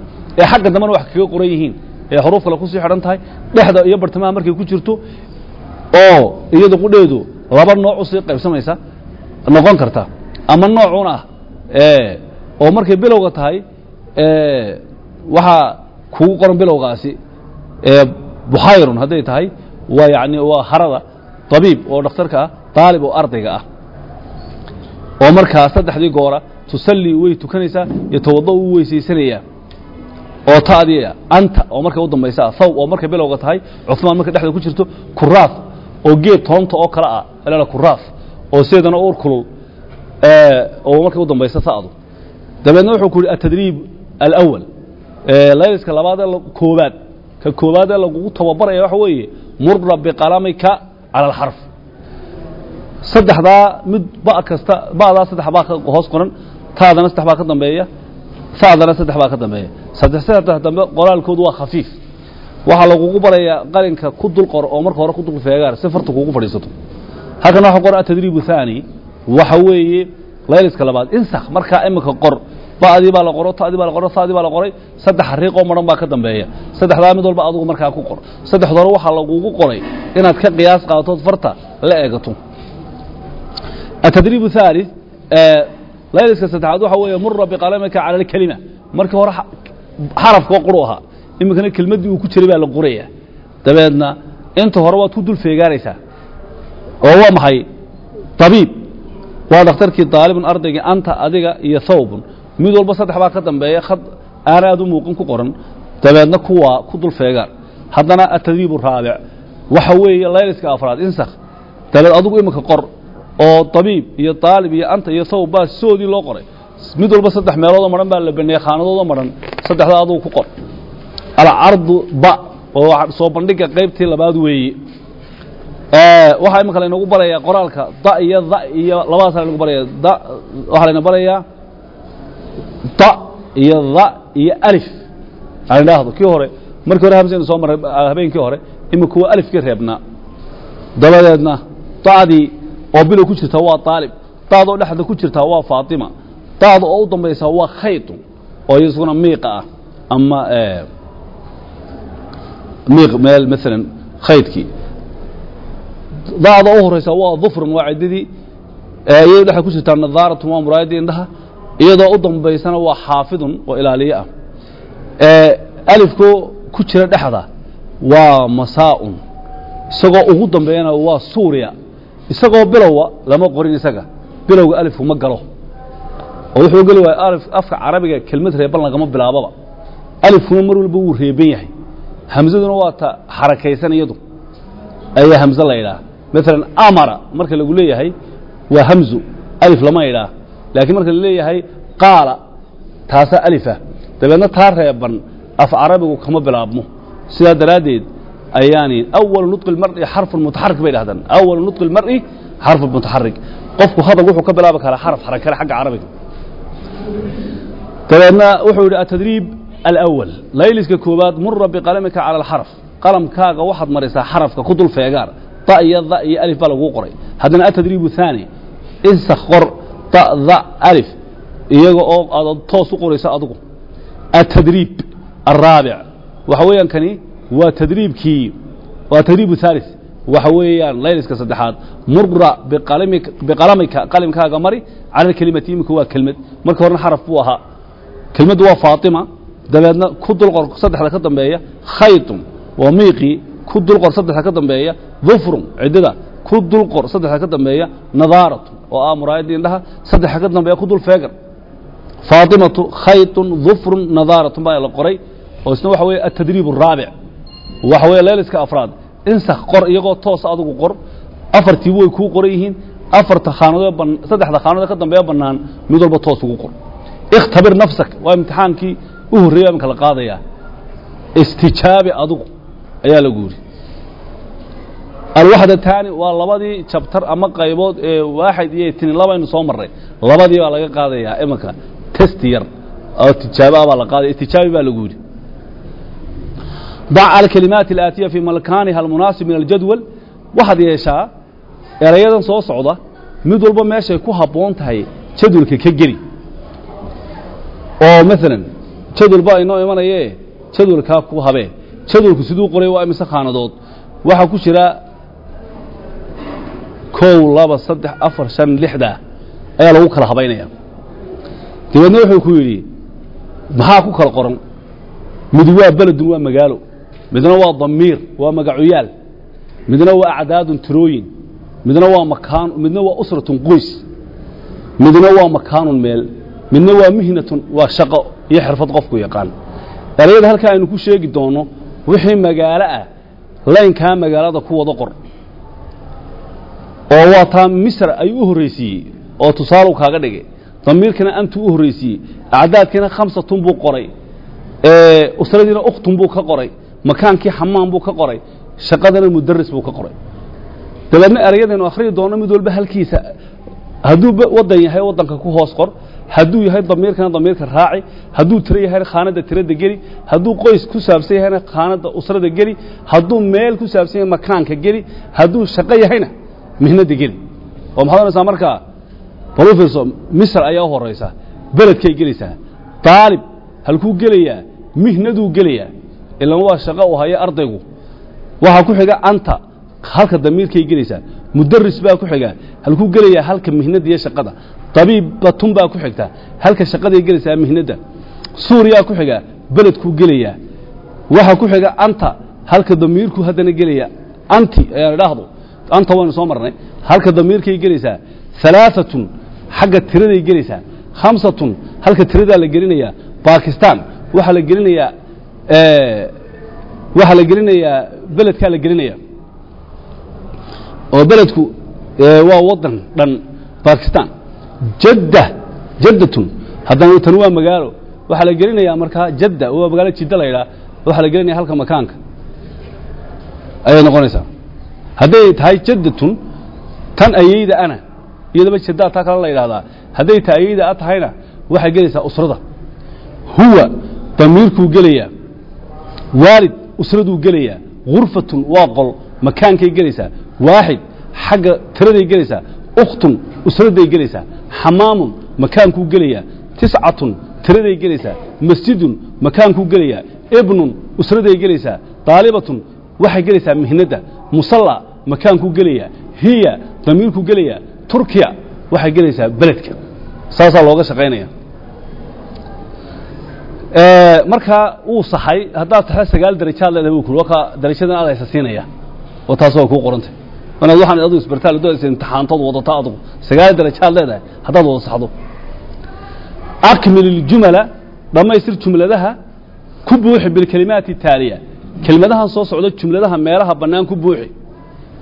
ee xagga dambena wax kaga qoran yihiin ee xuruuf kale ku sii xidhan tahay dhexda iyo bartamaha markay ku jirto oo iyadu qudheedu laba nooc u sii qaybsamaysa noqon karta. Ama noocun ah oo markay bilowga tahay waxaa kugu qoran bilowgaasi bukhayrun hadday tahay waa yani waa harada طabiib oo dhakhtarka ah daalib oo ardayga ah. Oo markaa saddexdii goora tusallii way tukanaysaa yatawada u weysaysanayaa oo ta'dii anta oo markay u dambaysaa haw oo markay bilowga tahay cuثmaan markay dhexda ku jirto kuraaf oo geed toonta oo kale ah alala kuraaf oo sideedana uur kulul oo markay u dambaysa sa'du. Dabeedna wuxuu ku yidhi atadriib alawal layliska labaad ee koobaad ka koobaad ee lagugu tababaraya waxa weeye mura biqalamika cala alxarf saddexdaa mid ba kasta ba'daa saddex baa hoos qoran taadana saddex baa ka dambeeya sa'dana saddex baa ka dambeeya. Saddex saddex dambe qoraalkoodu waa khafiif. Waxaa lagugu barayaa qalinka ku dul qor oo marka hore ku dul feegaar si farta kuugu fadhiisato. Halkan waxa qor atadriib thaani waxa weeye layliska labaad insakh markaa imika qor ba'dii baa la qoro ta'dii baa la qoro sa'dii baa la qoray saddex xariiqoo madhan baa ka dambeeya. Saddexdaa mid walba adigu markaa ku qor. Saddexda hore waxaa lagugu qoray inaad ka qiyaas qaadatood farta la eegato التدريب الثالث layliska saddexaad waxa weeye mura biqalamika cala alkelima markii hore xarafka quru ahaa iminkana kelmaddii uu ku jiray baa la qoraya dabeedna inta hore waad ku dul feegaanaysaa oo waa maxay طabiib waa dhakhtarkii daalibun ardaygii anta adiga iyo thawbun mid walba saddex baa ka dambeeya khad aan aad u muuqin ku qoran dabeedna kuwaa ku dul feegaan haddana atadriib raabic waxa weeye layliska afraad insakh dabeed adigu iminka qor oo طabiib iyo طaalib iyo anta iyo thawb baa soodii loo qoray. Mid walba saddex meeloodoo madhan baa la baneeyey khaanadooda madhan saddexdaa ku qor. Alcardu ba oo soo bandhiga qaybtii labaad weeye. Waxaa iminka laynagu barayaa qoraalka da iyo da iyo labadaasa laynagu baraya da waxaa layna barayaa da iyo da iyo alif. Aan idhaahdo kii hore markii hore hamsaynu soo marray habeenkii hore imika waa alifkii reebnaa. Dabadeedna da'dii oo bilow ku jirtaa waa aalib daadoo dhexda ku jirtaa waa faatima daada oo u dambaysaa waa khaytu oo isaguna miiqa ah ama miiq meel maalan khaydkii daada u horaysaa waa dufrun waa ciddidii iyadoo dhexda ku jirtaa nadaaratun waa muraayadii indhaha iyadoo u dambaysana waa xaafidun oo ilaaliye ah. Alifkoo ku jira dhexda waa masaa'un isagoo ugu dambeeyana waa suuriya isagoo bilowa lama qorin isaga. Bilowga alifku ma galo. Oo wuxuu geli waaya afka carabiga kelmad reeban lagama bilaababa. Alifkuna mar walba wuu reeban yahay. Hamsaduna waa ta xarakaysan iyadu. Ayaa hamse la yidhaah. Maalan amara marka lagu leeyahay waa hamzu. Alif lama yidhaah. Laakiin marka la leeyahay qaala taasaa alifa. Dabeedna taa reeban af carabigu kama bilaabmo. Sidaa daraaddeed ayaani awalu nudqi اlmar'i xarfu mutaxarik bay dhahdaan awalu nudqi اlmar'i xarfu mutaxarik qofku hadal wuxuu ka bilaabi karaa xaraf xarakale xagga carabiga dabeedna wuxuu yidhi atadriib alأwal layliska koowaad mura biqalamika cala alxaraf qalamkaaga waxaad marisaa xarafka ku dul feegaar da iyo da iyo alif baa laguu qoray haddana atadriib الثaani insakh qor da da alif iyaga oo aad toos u qorayso adigu atadriib الraabic waxa weeyaan kani waa tadriibkii waa tadriibu thalith waxa weeyaan layliska saddexaad. Murra biqalamika qalimkaaga mari cala alkelimati imika waa kelmad. Marka horena xaraf buu ahaa. Kelmaddu waa faatima. Dabeedna ku dulqor saddexda ka dambeeya khaytun. Waa miiqii ku dulqor saddexda ka dambeeya dufrun ciddada. Ku dulqor saddexda ka dambeeya nadaaratun. Oo ah muraayadda indhaha saddexa ka dambeeya ku dul feegar. Faatimatu khaytun dufrun nadaaratun baa la qoray oo isna waxa weeye altadriib araabic waxa weeye layliska afraad. Insakh qor iyagoo toos adigu qor. Afartiiba way kuu qoran yihiin. Afarta khaanadoo saddexda khaanadoo ka dambeeya bannaan mid walba toos ugu qor. Ikhtabir nafsak waa imtixaankii u horreeya imka la qaadayaa istijaabi adigu ayaa lagu yidhi alwaxdataani waa labadii jabtar ama qaybood ee waaxid iyo tini labaynu soo marray. Labadii baa laga qaadayaa imanka testi yar. Oo tijaabo baa la qaadaya istijaabi baa lagu yidhi dac alkalimaat alaatiya في ملكانها المناسب من aljadwal waxaad yeeshaa erayadan soo socda mid walba meeshay ku habboon tahay jadwalka ka geli oo maalan jadwalba inoo imanayee jadwalkaa ku habee jadwalku siduu qoray waa imise khaanadood waxaa ku jira kow laba saddex afar shan lixda ayaa lagu kala habaynaya dabeedna wuxuu ku yidhi maxaa ku kala qoran midi waa beledun waa magaalo midna waa damiir waa magacuyaal midna waa acdaadun tirooyin midna waa midna waa usratun qoys midna waa makaanun meel midna waa mihnatun waa shaqo iyo xirfad qofku yaqaan. Erayada halkaa aynu ku sheegi doono wixii magaalo ah laynkaa magaalada ku wada qor. Oo waa taa misr ayuu u horraysiiyey oo tusaalu kaaga dhigay. Damiirkana antuu u horraysiiyey acdaadkiina khamsatun buu qoray usradiina ukhtun buu ka qoray makaankii xamaan buu ka qoray shaqadana mudaris buu ka qoray. Dabeedna erayadaynu akhriyi doonno mid walba halkiisa hadduu waddan yahay waddanka ku hoos qor hadduu yahay damiirkana damiirka raaci hadduu tiro yahayna khaanadda tirada geli hadduu qoys ku saabsan yahayna khaanadda usrada geli hadduu meel ku saabsan yahay makaanka geli hadduu shaqo yahayna mihnadda geli. Oo maxaad onaysaa markaa bal u fiirso misr ayaa u horaysa beledkay gelaysaa daalib halkuu gelayaa mihnaduu gelayaa ilan waa shaqo uu hayo ardaygu. Waxaa ku xiga anta halka damiirkay gelaysaa mudaris baa ku xiga halkuu gelayaa halka mihnadda iyo shaqada. Dabiibatun baa ku xigta halka shaqaday gelaysaa mihnadda. Suuriyaa ku xiga beledkuu gelayaa. Waxaa ku xiga anta halka damiirku haddana gelaya anti ayaan idhaahdo. Anta waynu soo marnay. Halka damiirkay gelaysaa alaaatun xagga tiraday gelaysaa khamsatun halka tiradaa la gelinayaa. Bakistan waxaa la gelinayaa waxaa la gelinayaa beledkaa la gelinaya oo beledku waa waddan dhan bakistan jadda jaddatun haddana tani waa magaalo waxaa la gelinayaa markaa jadda waa magaalo jidda la yidhaha waxaa la gelinaya halka makaanka. Ayay noqonaysaa. Hadday tahay jaddatun tan ayeyda ana iyadaba jaddaa taa kale la yidhahdaa hadday ta ayeyda a tahayna waxay gelaysaa usrada. Huwa damiirkuu gelayaa waalid usraduu gelayaa. Gurfatun waa qol. Makaankay gelaysaa. Waaxid xagga tiraday gelaysaa. Ukhtun usraday gelaysaa. Xamaamun makaankuu gelayaa. Tiscatun tiraday gelaysaa. Masjidun makaankuu gelayaa. Ibnun usraday gelaysaa. Daalibatun waxay gelaysaa mihnadda musalla makaankuu gelayaa. Hiya damiirkuu gelayaa. Turkiya waxay gelaysaa beledka. Saasaa looga shaqaynaya markaa wuu saxay haddaad taxda sagaal darajaad leedahay buu kuri wakaa darajadan aad haysa siinaya oo taas waa kuu qorantay. Inaad waxaan adigu isbartaal doonaysa imtixaantood wadata adigu sagaal darajaad leedahay haddaad wada saxdo. Akmil iljumala dhammaystir jumladaha ku buuxi bilkelimaati taaliya. Kelmadahan soo socda jumladaha meelaha bannaan ku buuxi.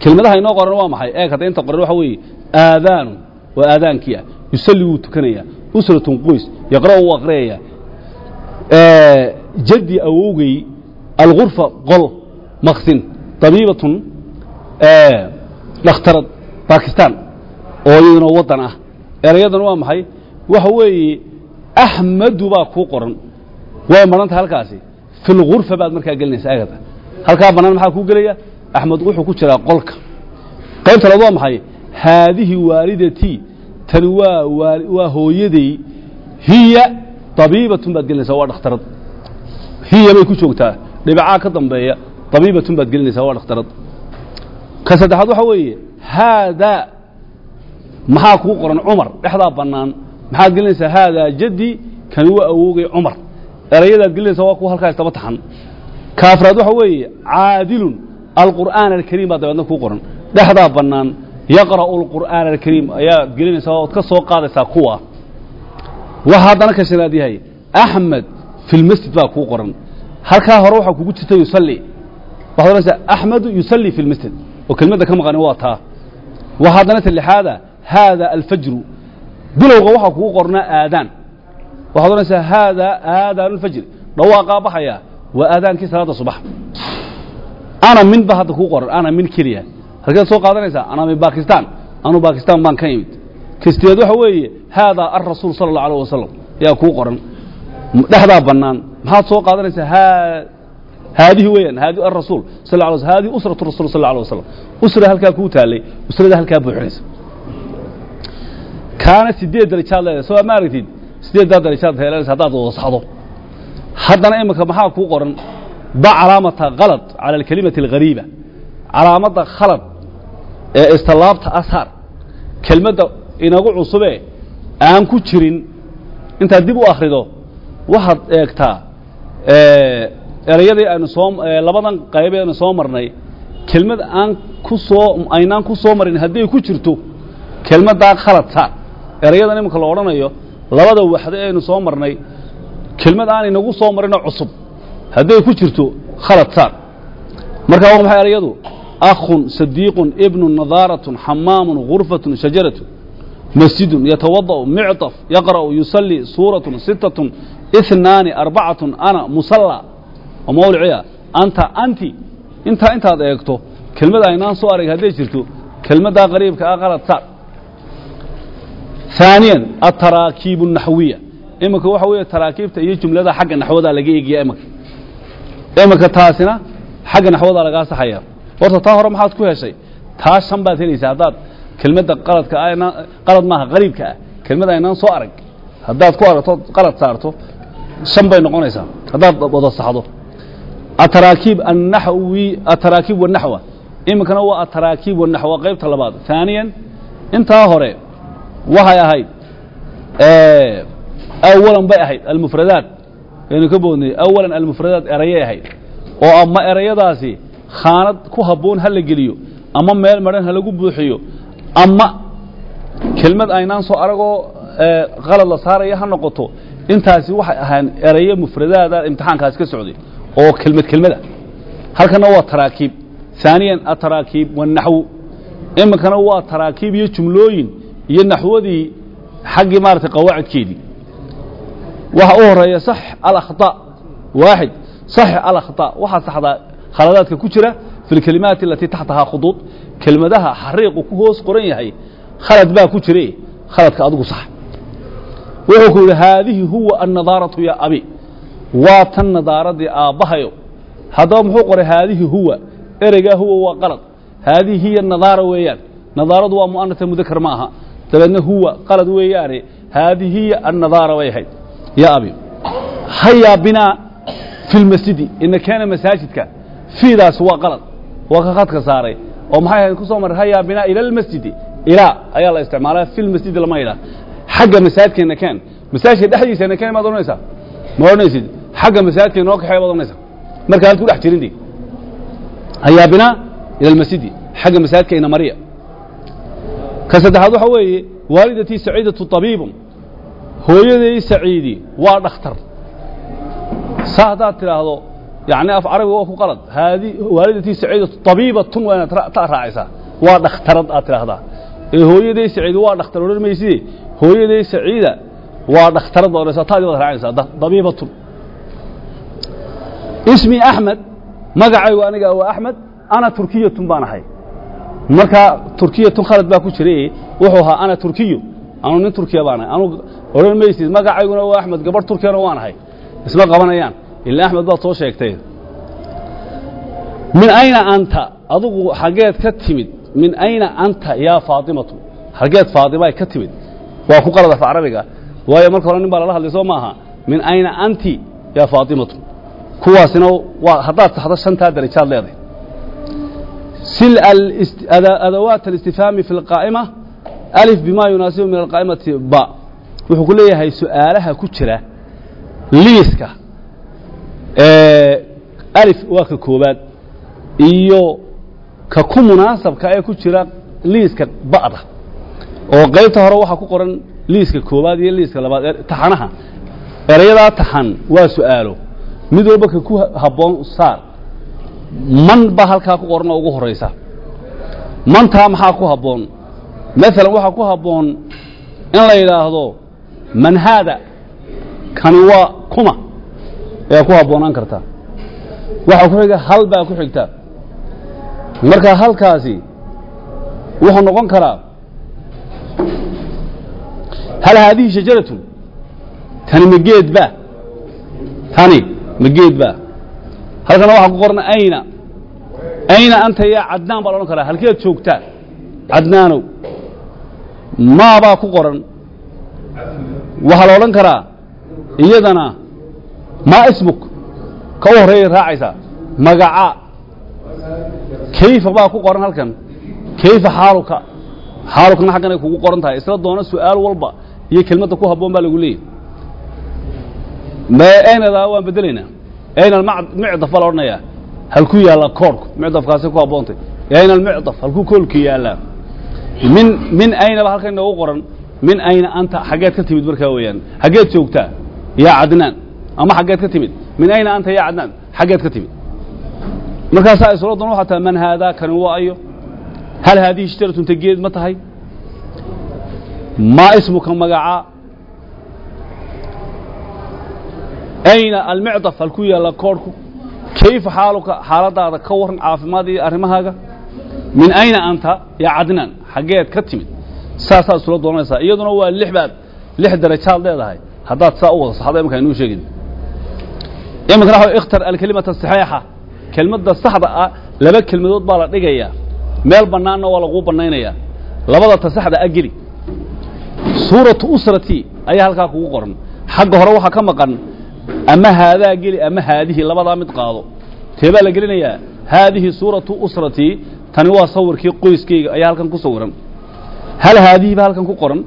Kelmadaha inoo qoran waa maxay? Eeg hadda qoran waxa weeye aadaanu waa aadaankii ah yusalli wuu usratun qoys yaqra'u wuu aqriyayaa jaddi awowgay algurfa qol maksin dabiibatun dhakhtarad bakistan oo iyaduna waddan ah. Erayadan waa maxay? Waxa weeye axmadu baa kuu qoran. Way maranta halkaasi. Fi lgurfa baad markaa gelinaysa agada halkaa bannaan maxaa kuu gelaya? Axmed wuxuu ku jiraa qolka. Qaybta labaad waa maxay? Haadihi waalidatii waa waa hooyaday hiya dabiibatun baad gelinaysaa waa dhakhtarad hiya bay ku joogtaa dhibicaa ka dambeeya dabiibatun baad gelinaysaa waa dhakhtarad ka saddexaad waxa weeye haadaa maxaa kuu qoran cumar dhexdaa bannaan maxaad gelinaysaa haadaa jaddi kani waa awowgay cumar erayadaad gelinaysaa waa kuwa halkaa istaba taxan ka afraad waxa weeye caadilun alqur'aan alkariim baa dabeedna kuu qoran dhexdaa bannaan yaqra'u alqur'aan alkariim ayaad gelinaysaa ood ka soo qaadaysaa kuwa waxa haddana ka shanaad yahay axmed fi lmasjid baa kuu qoran. Halkaa hore waxaa kugu jirta yusalli. Waxaad odhanaysaa axmedu yusalli fi lmasjid oo kelmadda ka maqani waa taa. Waxa haddana ta lixaada haada alfajru. Bilowga waxaa kugu qornaa aadaan. Waxaad odhanaysaa haada aadaanu alfajri dhawaaqaa baxaya waa aadaankii salaadda subax. Ana min ba hadda kuu qoran ana min keliya. Halkeed soo qaadanaysaa ana min bakistan anu bakistan baan ka imid kastiyeed waxa weeye haadaa alrasuul sala allahu alayh wasalam ayaa kuu qoran. Dhexdaa bannaan. Maxaad soo qaadanaysaa haadihi weeyaan haadi arasuul sal alay sl haadihi usratu rasul sal alla alay wasalam usra halkaa kuu taallay usrada halkaa buuxinaysa. Kaana sideed darajaad leedahay. Soo ma aragtid sideeddaa darajaad heelanaysa haddaad wada saxdo. Haddana iminka maxaa kuu qoran? Ba calaamata kalad cala alkelimati alghariiba. Calaamadda khalad ee istilaabta ashaar kelmadda inagu cusube aan ku jirin. Intaad dib u akhrido waxaad eegtaa erayadii aynu soo labadan qayb aynu soo marnay. Kelmad aan ku soo aynaan ku soo marin hadday ku jirto kelmaddaa khalad saar erayadan iminka la odhanayo labada waxde aynu soo marnay kelmad aan inagu soo marinoo cusub hadday ku jirto khalad saar markaa waa erayadu? Akhun sadiiqun ibnu nadaaratun xamaamun gurfatun shajaratun masjidun yatawada'u micطaf yaqra'u yusalli suuratun sitatun ihnaani arbacatun ana musalla oo mawliciya anta anti intaa intaad eegto kelmad aynaan soo arag hadday jirto kelmaddaa qariibka ah qalad saar ثaaniya ataraakiib الnaxwiya iminka waxa weeye taraakiibta iyo jumlada xagga naxwada laga eegaya iminka iminka taasina xagga naxwada lagaa saxaya horta taa hore maxaad ku heshay taa shan baad helaysaa haddaad kelmadda qaladka ah qalad maaha qariibka ah kelmad aynaan soo arag haddaad ku aragto qalad saarto shan bay noqonaysaa haddaad wada saxdo. Ataraakiib annaxwi ataraakiib wanaxwa iminkana waa ataraakiib wanaxwa qaybta labaad. ثaaniya intaa hore waxay ahayd awalan bay ahayd almufradaat. Aynu ka boodnay awalan almufradaat erayay ahayd oo ama erayadaasi khaanad ku habboon ha la geliyo ama meel madhan ha lagu buuxiyo ama kelmad aynaan soo aragoo qalad la saaraya ha noqoto intaasi waxay ahayn erayo mufradaada imtixaankaas ka socday oo kelmad kelmada. Halkana waa taraakiib. Aaniyan ataraakiib wanaxw iminkana waa taraakiib iyo jumlooyin iyo naxwadii xaggii maarata qawaacidkeedii. Waxa u horreeya sax alakhaa waaxid sax alakhaa waxaa saxdaa khaladaadka ku jira fi اlkelimaati alatii taxtahaa khuduud kelmadaha xariiqu ku hoos qoran yahay khalad baa ku jire khaladka adigu sax. Wuxuu ku yidhi haadihi huwa annadaaraةu ya abi. Waa tan nadaaradii aabbahayo. Haddaba muxuu qoray haadihi huwa. Ereygaa huwa waa qalad. Haadihi hiya nadaara weeyaan. Nadaaradu waa mu'anata mudakar ma aha. Dabeedna huwa qalad weeyaane. Haadihi hiya annadaara bay ahayd. Ya abi hayaa binaa fi lmasjidi ina keena masaajidka. Fiidaas waa qalad waa ka khadka saaray. Oo maxay ahayd ku soo maray hayaa binaa ila almasjidi. Ilaa ayaa la isticmaalaa fi lmasjidi lama yidhaah. Xagga masaajidka ina keen. Masaajidka dhexdiisa ina keen maad odhanaysaa? Ma odhanaysid? Xagga masaajidka inoo kaxeeya baad odhanaysaa? Marka halku dhex jirindi. Hayaa binaa ila almasjidi. Xagga masaajidka ina mariya. Ka saddexaad waxa weeye waalidatii saciidatu طabiibun hooyaday saciidi waa dhakhtar. Saa haddaad tidhaahdo yani af carabiga waa ku qalad. Waalidatii saciidatu طabiibatun waa inaad ta raacaysaa. Waa dhakhtarad aad tidhaahdaa. Ee hooyaday saciidi waa dhakhtar odhan mayside hooyaday saciida waa dhakhtarad baad odhanaysaa taadii baad raacaysaa. Dabiibatun ismi axmed magacaygu aniga waa axmed ana turkiyatun baan ahay. Markaa turkiyatun khalad baa ku jira wuxuu ahaa ana turkiyo anu nin turkiya baan ahay. Anu odhan maysid magacayguna waa axmed gabadh turkiyana waan ahay. Isma qabanayaan ila axmed baad soo sheegtay. Min ayna anta? Adugu xaggeed ka timid. Min ayna anta yaa faatimatu? Xaggeed faatima ka timid. Waa ku qalad af carabiga waayo marka hore nin baa lala hadlay soo maaha. Min ayna anti yaa faatimatu? Kuwaasina waa haddaad saxdo shantaa darajaad leedahay. Sil adawaat اlistifhaami fi اlqaa'ima alif bima yunaasibu min alqaa'imati ba. Wuxuu ku leeyahay su'aalaha ku jira liiska alif waa ka koobaad iyo ka ku munaasabka ee ku jira liiska ba'da. Oo qaybta hore waxaa ku qoran liiska koobaad iyo liiska labaad. Taxanaha. Erayadaa taxan waa su'aalo. Mid walba ka ku habboon saar. Man baa halkaa ku qoran oo ugu horaysa mantaa maxaa ku habboon maalan waxaa ku habboon in la yidhaahdo man haada kani waa kuma ayaa ku habboonaan karta waxaa ku xiga hal baa ku xigta. Marka halkaasi wuxuu noqon karaa hal haadihi shajaratun tani ma geed ba tani ma geed ba halkana waxaa ku qoran ayna. Ayna anta yaa cadnaan baa la odhan karaa. Halkeed joogtaa cadnaanow maabaa ku qoran. Waxaa la odhan karaa iyadana maa ismuk? Ka u horreeyay raacaysaa magaca. Kayfa baa ku qoran halkan? Kayfa xaaluka xaalukana xaggan ay kugu qoran tahay. Isla doona su'aal walba iyo kelmadda ku habboon baa lagu leeyahy aynadaa waan bedelaynaa? Ayna almicdaf baa la odhanayaa. Halkuu yaallaa koorhku micdafkaasay ku habboontay ayna almicdaf halkuu koolku yaallaa min min aynaba halkan inoogu qoran? Min ayna anta xaggeed ka timid markaa weeyaan? Xaggeed joogtaa? Yaa cadnaan ama xaggeed ka timid. Min ayna anta yaa cadnaan xaggeed ka timid. Markaasaa isula doon waxaa tahay man haadaa kani waa ayo hal haadihi shajaratun ta geed ma tahay? Maa ismuka magacaa? Ayna almicdaf halku yaalla koodhku kayfa xaaluka xaaladaada ka waran caafimaad iyo arrimahaaga? Min ayna anta yaa cadnaan xaggeed ka timid. Saasaad isula doonaysaa. Iyaduna waa lix baad lix darajaad leedahay. Haddaad saa u wada saxda imanka aynuu sheegin iminkana waxa ikhtar alkelimata saxiixa kelmadda saxda ah laba kelmadood baa la dhigayaa. Meel bannaanna waa laguu bannaynayaa labada ta saxda a geli. Usrati ayaa halkaa kugu qoran. Xagga hore waxaa ka maqan ama haadaa geli ama haadihi labadaa mid qaado. Tee baa la gelinayaa haadihi suuratu usratii tani waa sawirkii qoyskayga ayaa halkan ku sawiran. Hal haadihi baa halkan ku qoran?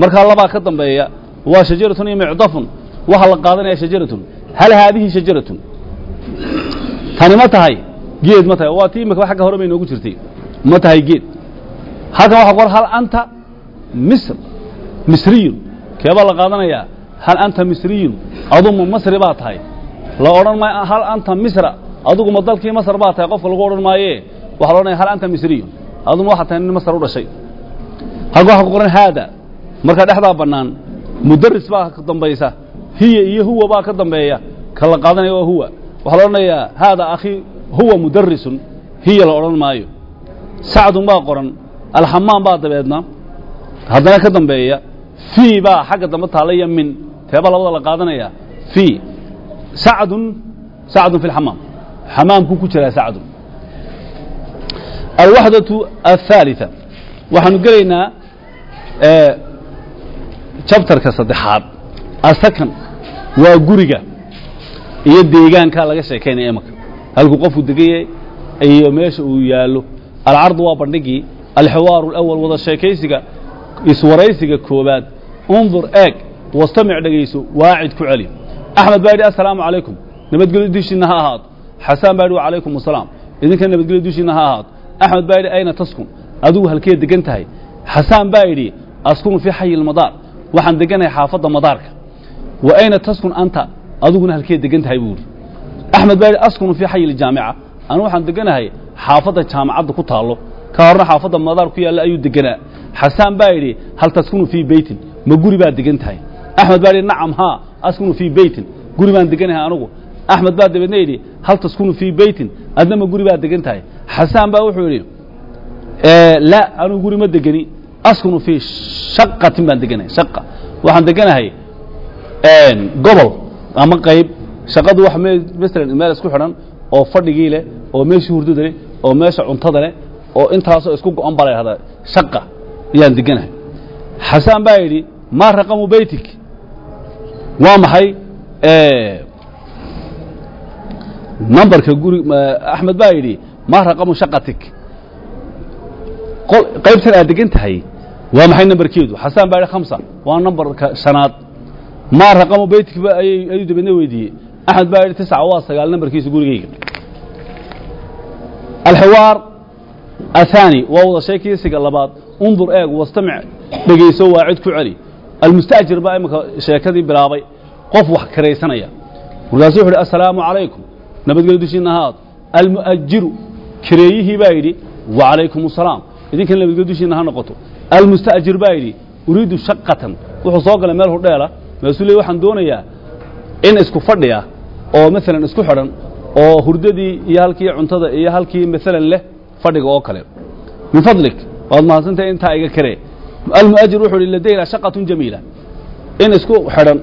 Markaa labaa ka dambeeya waa shajaratun iyo micdafun waxaa la qaadanaya shajaratun hal haadihi shajaratun tani ma tahay geed ma tahay waa tii imika xagga hore bay noogu jirtay ma tahay geed halkan waxaa qoran hal anta misr misriyun kee baa la qaadanayaa hal anta misriyun aduma masri baa tahay la odhan maayo hal anta misra adugu ma dalkii masr baa tahay qofka lagu odhan maaye waxaa la odhanaya hal anta misriyun aduma waxaa tahay nin masr u dhashay halka waxaa ku qoran haada markaa dhexdaa bannaan mudaris baa dambaysa hiya iyo huwa baa ka dambeeya ka la qaadanaya waa huwa waxaa la odhanayaa haada akhi huwa mudarisun hiya la odhan maayo sacdun baa qoran alxamaam baa dabeedna haddana ka dambeeya fii baa xagga dambe taallaya min teebaa labada la qaadanaya fii sacdun sacdun fi lxamaam xamaamkuu ku jiraa sacdun alwaxdatu aلثaaliثa waxaanu gelaynaa jabtarka saddexaad asakan waa guriga iyo deegaankaa laga sheekaynaya imaka halkuu qofku degayay iyo meesha uu yaallo. Alcardu waa bandhigii alxiwaaru اlأwal wada sheekaysiga iswaraysiga koobaad undur eeg wastamic dhegayso waacid ku celi. Axmed baa yidhi assalaamu calaykum. Nabadgelyo dushiinna ha ahaato xasaan baa yidhi wacalaykum asalaam. Idinka nabadgelyo dushiinna ha ahaato axmed baa yidhi ayna taskun adigu halkee degan tahay? Xasaan baa yidhi askunu fii xayi lmadaar waxaan deganahay xaafadda madaarka wa ayna taskun anta? Adiguna halkee degan tahay buu yidhi. Axmed baa yidhi askunu fii xayi ljaamica anu waxaan deganahay xaafadda jaamacadda ku taallo. Ka horna xaafadda madaar ku yaalla ayuu deganaa. Xasaan baa yidhi hal taskunu fii beytin ma guri baad degan tahay axmed baa yidhi nacam haa askunu fii beytin guri baan deganahay anugu. Axmed baa dabeedna yidhi hal taskunu fii beytin adna ma guri baad degan tahay xasaan baa wuxuu yidhi la anugu guri ma degeni askunu fii shaqatin baan deganahay shaqa. Waxaan deganahay gobol. Ama qayb shaqadu wax masalan meel isku xidhan oo fadhigii leh oo meeshii hurdada leh oo meesha cuntada leh oo intaasoo isku go-an baa la yidhahdaa shaqa ayaan deganahay xasaan baa yidhi maa raqamu beytik waa maxay? Numberka guri axmed baa yidhi maa raqamu shaqatik. Qaybtan aad degan tahay waa maxay nambarkeedu xasaan baa yidhi khamsa. Waa nambarka shanaad maa raqamu beytik ba ayuu dabeedna weydiiyey. Axmed baa yidhi tisca waa sagaal nambarkiisa gurigayga alxiwaar ahaani waa wada sheekaysiga labaad. Undur eeg wastamic dhegayso waacid ku celi. Almustaajir baa iminka sheekadii bilaabay. Qof wax karaysanaya. Markaasuu wuxu uhi assalaamu calaykum. Nabadgelyo dushiinna ahaad almu'ajiru kareeyihii baa yidhi wacalaykum asalaam idinkana nabadgelyo dushiinna ha noqoto. Almusta'jir baa yidhi uriidu shaqatan. Wuxuu soo galay meel markaasuu leey waxaan doonayaa in isku fadhiya oo maalan isku xidhan oo hurdadii iyo halkii cuntada iyo halkii maalan leh fadhiga oo kale. Min fadlik waad mahadsantahay intaa iga karee almu'ajir wuxuu ihi ladayna shaqatun jamiila. In isku xidhan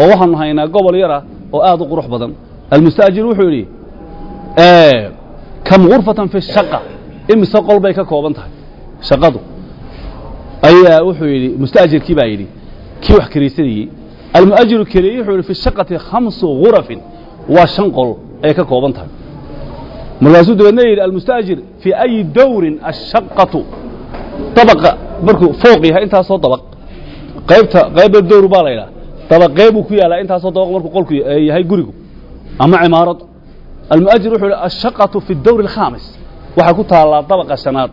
oo waxaanu haynaa gobol yara oo aad u qurux badan. Almustaajir wuxuu yidhi kam gurfatan fi shaqa imise qol bay ka kooban tahay? Shaqadu. Ayaa wuxuu yidhi mustaajirkii baa yidhi kii wax karaysanayey almu'ajiru kareeyey wuxuu yidhi fi shaqati khamsu gurafin waa shan qol ayay ka kooban tahay. Markaasuu dabeedna yidhi almustaajir fii ayi dawrin ashaqatu dabaqa markuu fooq yahay intaasoo dabaq. Qaybta qaybba dawr baa la yidhaha. Dabaqee buu ku yaalaa intaasoo dabaq markuu qolku yahay gurigu. Ama cimaarad almu'ajir wuxuu yidhi ashaqatu fi dawri alkhaamis. Waxay ku taallaa dabaqa shanaad.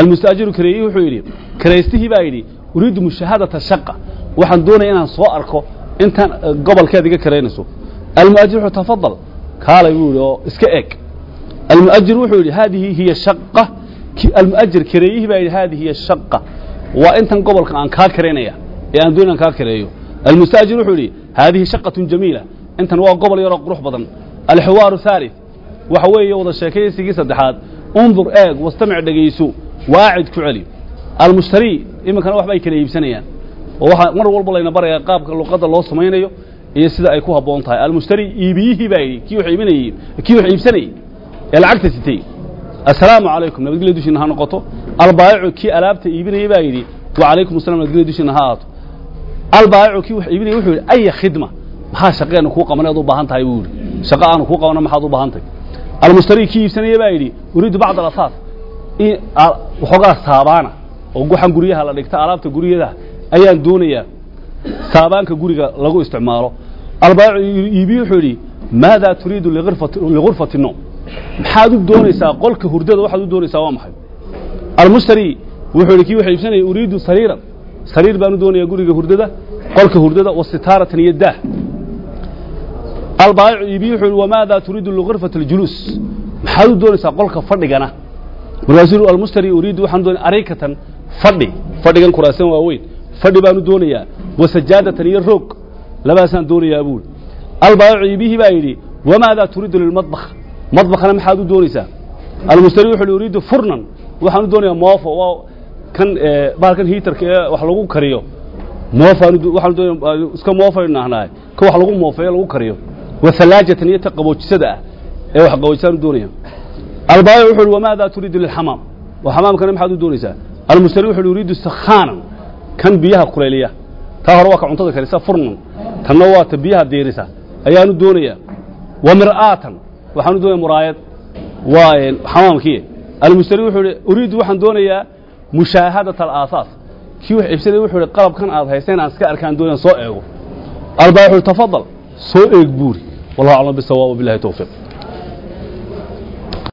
Almustaajiru kareeyey wuxuu yidhi karaystihii baa yidhi uriidu mushaahadata shaqa waxaan doonaya inaan soo arko intaan gobolkeed iga karaynayso almu'ajir tafadal kaalay buu yidhi oo iska eeg. Almu'ajir wuxuu yidhi haadihi hiya shaqa almu'ajir kareeyihii baa yidhi haadihi hiya shaqa waa intan gobolka aan kaa karaynaya ee aan doon aan kaa kareeyo. Almustaajir wuxuu yidhi haadihi shaqatun jamiila. Intan waa gobol yaroo qurux badan. Alxiwaaru haalith waxa weeye wada sheekaysigii saddexaad. Undur eeg wastamic dhegayso waacid ku celi. Almushtarii iminkana waxba ay kala iibsanayaan oo waxaa mar walba layna barayaa qaabka luqadda loo samaynayo iyo sida ay ku habboon tahay. Almushtari iibiyihii baa yidhi kii wax iibinayey kii wax iibsanayey ee lacagta sitay. Assalaamu calaykum nabadgelya dushiina ha noqoto. Albaayicu kii alaabta iibinayey baa yidhi wacalaykum assalam. Nabadgelya dushiina ha aato. Albaayicu kii wax iibinayey wuxuu yidhi aya khidma. Maxaa shaqeenu kuu qaban eed u baahan tahay buu yidhi. Shaqo aanu kuu qabana maxaad u baahan tahay. Almushtari kii iibsanaya baa yidhi uriidu bacd alasaas waxoogaa saabaana oo waxaan guryaha la dhigta alaabta guryada ayaan doonayaa saabaanka guriga lagu isticmaalo. Albaayicu iibiye wuxuu yidhi maadaa turiidu ligurfati noom maxaad u doonaysaa qolka hurdada waxaad u doonaysaa waa maxay? Almushtari wuxuu yidhi kii waxa iibsanaya uriidu sariiran. Sariir baan u doonayaa guriga hurdada qolka hurdada wasitaaratan iyo daah. Albaayicu iibiye wuxuu yidhi wamaadaa turiidu ligurfati اljuluus maxaad u doonaysaa qolka fadhigana? Markaasuu almushtari uriidu waxaan doonaya arikatan fadhi. Fadhigan kuraasan waaweyn fadhi baanu doonayaa wasajaadatan iyo roog labaasaan doonayaa buuri iibihii baa yidhi wamaadaa turiidu lilmadbakh? Madbakhna maxaad u doonaysaa? Almushtari wuxuu uriidu furnan. Waxaan u doonayaa moofo waa kan bahalkan hiitarka ee wax lagu kariyo. Moofaan waxaan doonaya ka wax lagu moofeeyo lagu kariyo. Wasalaajatan iyo ta qaboojisada ah ee wax qaboojisaan u doonaya albaayic wuxuu yidhi wamaadaa turiidu lilxamaam? Xamaamkana maxaad u doonaysaa? Almushtari wuxuu yidhi uriidu sakhaanan kan biyaha kuleeliya taa hore waa ka cuntada karisa furnan tanna waa ta biyaha diirisa. Ayaanu doonayaa wa mir'aatan. Waxaanu doonaya muraayad. Waa xamaamkii. Almushtari wuxuu yidhi uriidu waxaan doonayaa mushaahadat alaasaas kii wax iibsanaya wuxuu yidhi qalabkan aad hayseen aan iska arkaan doonaya soo eego. Albaayic wuxuu tafadal soo eeg buuri. Wallahu aclam bisawaab billahi towfiiq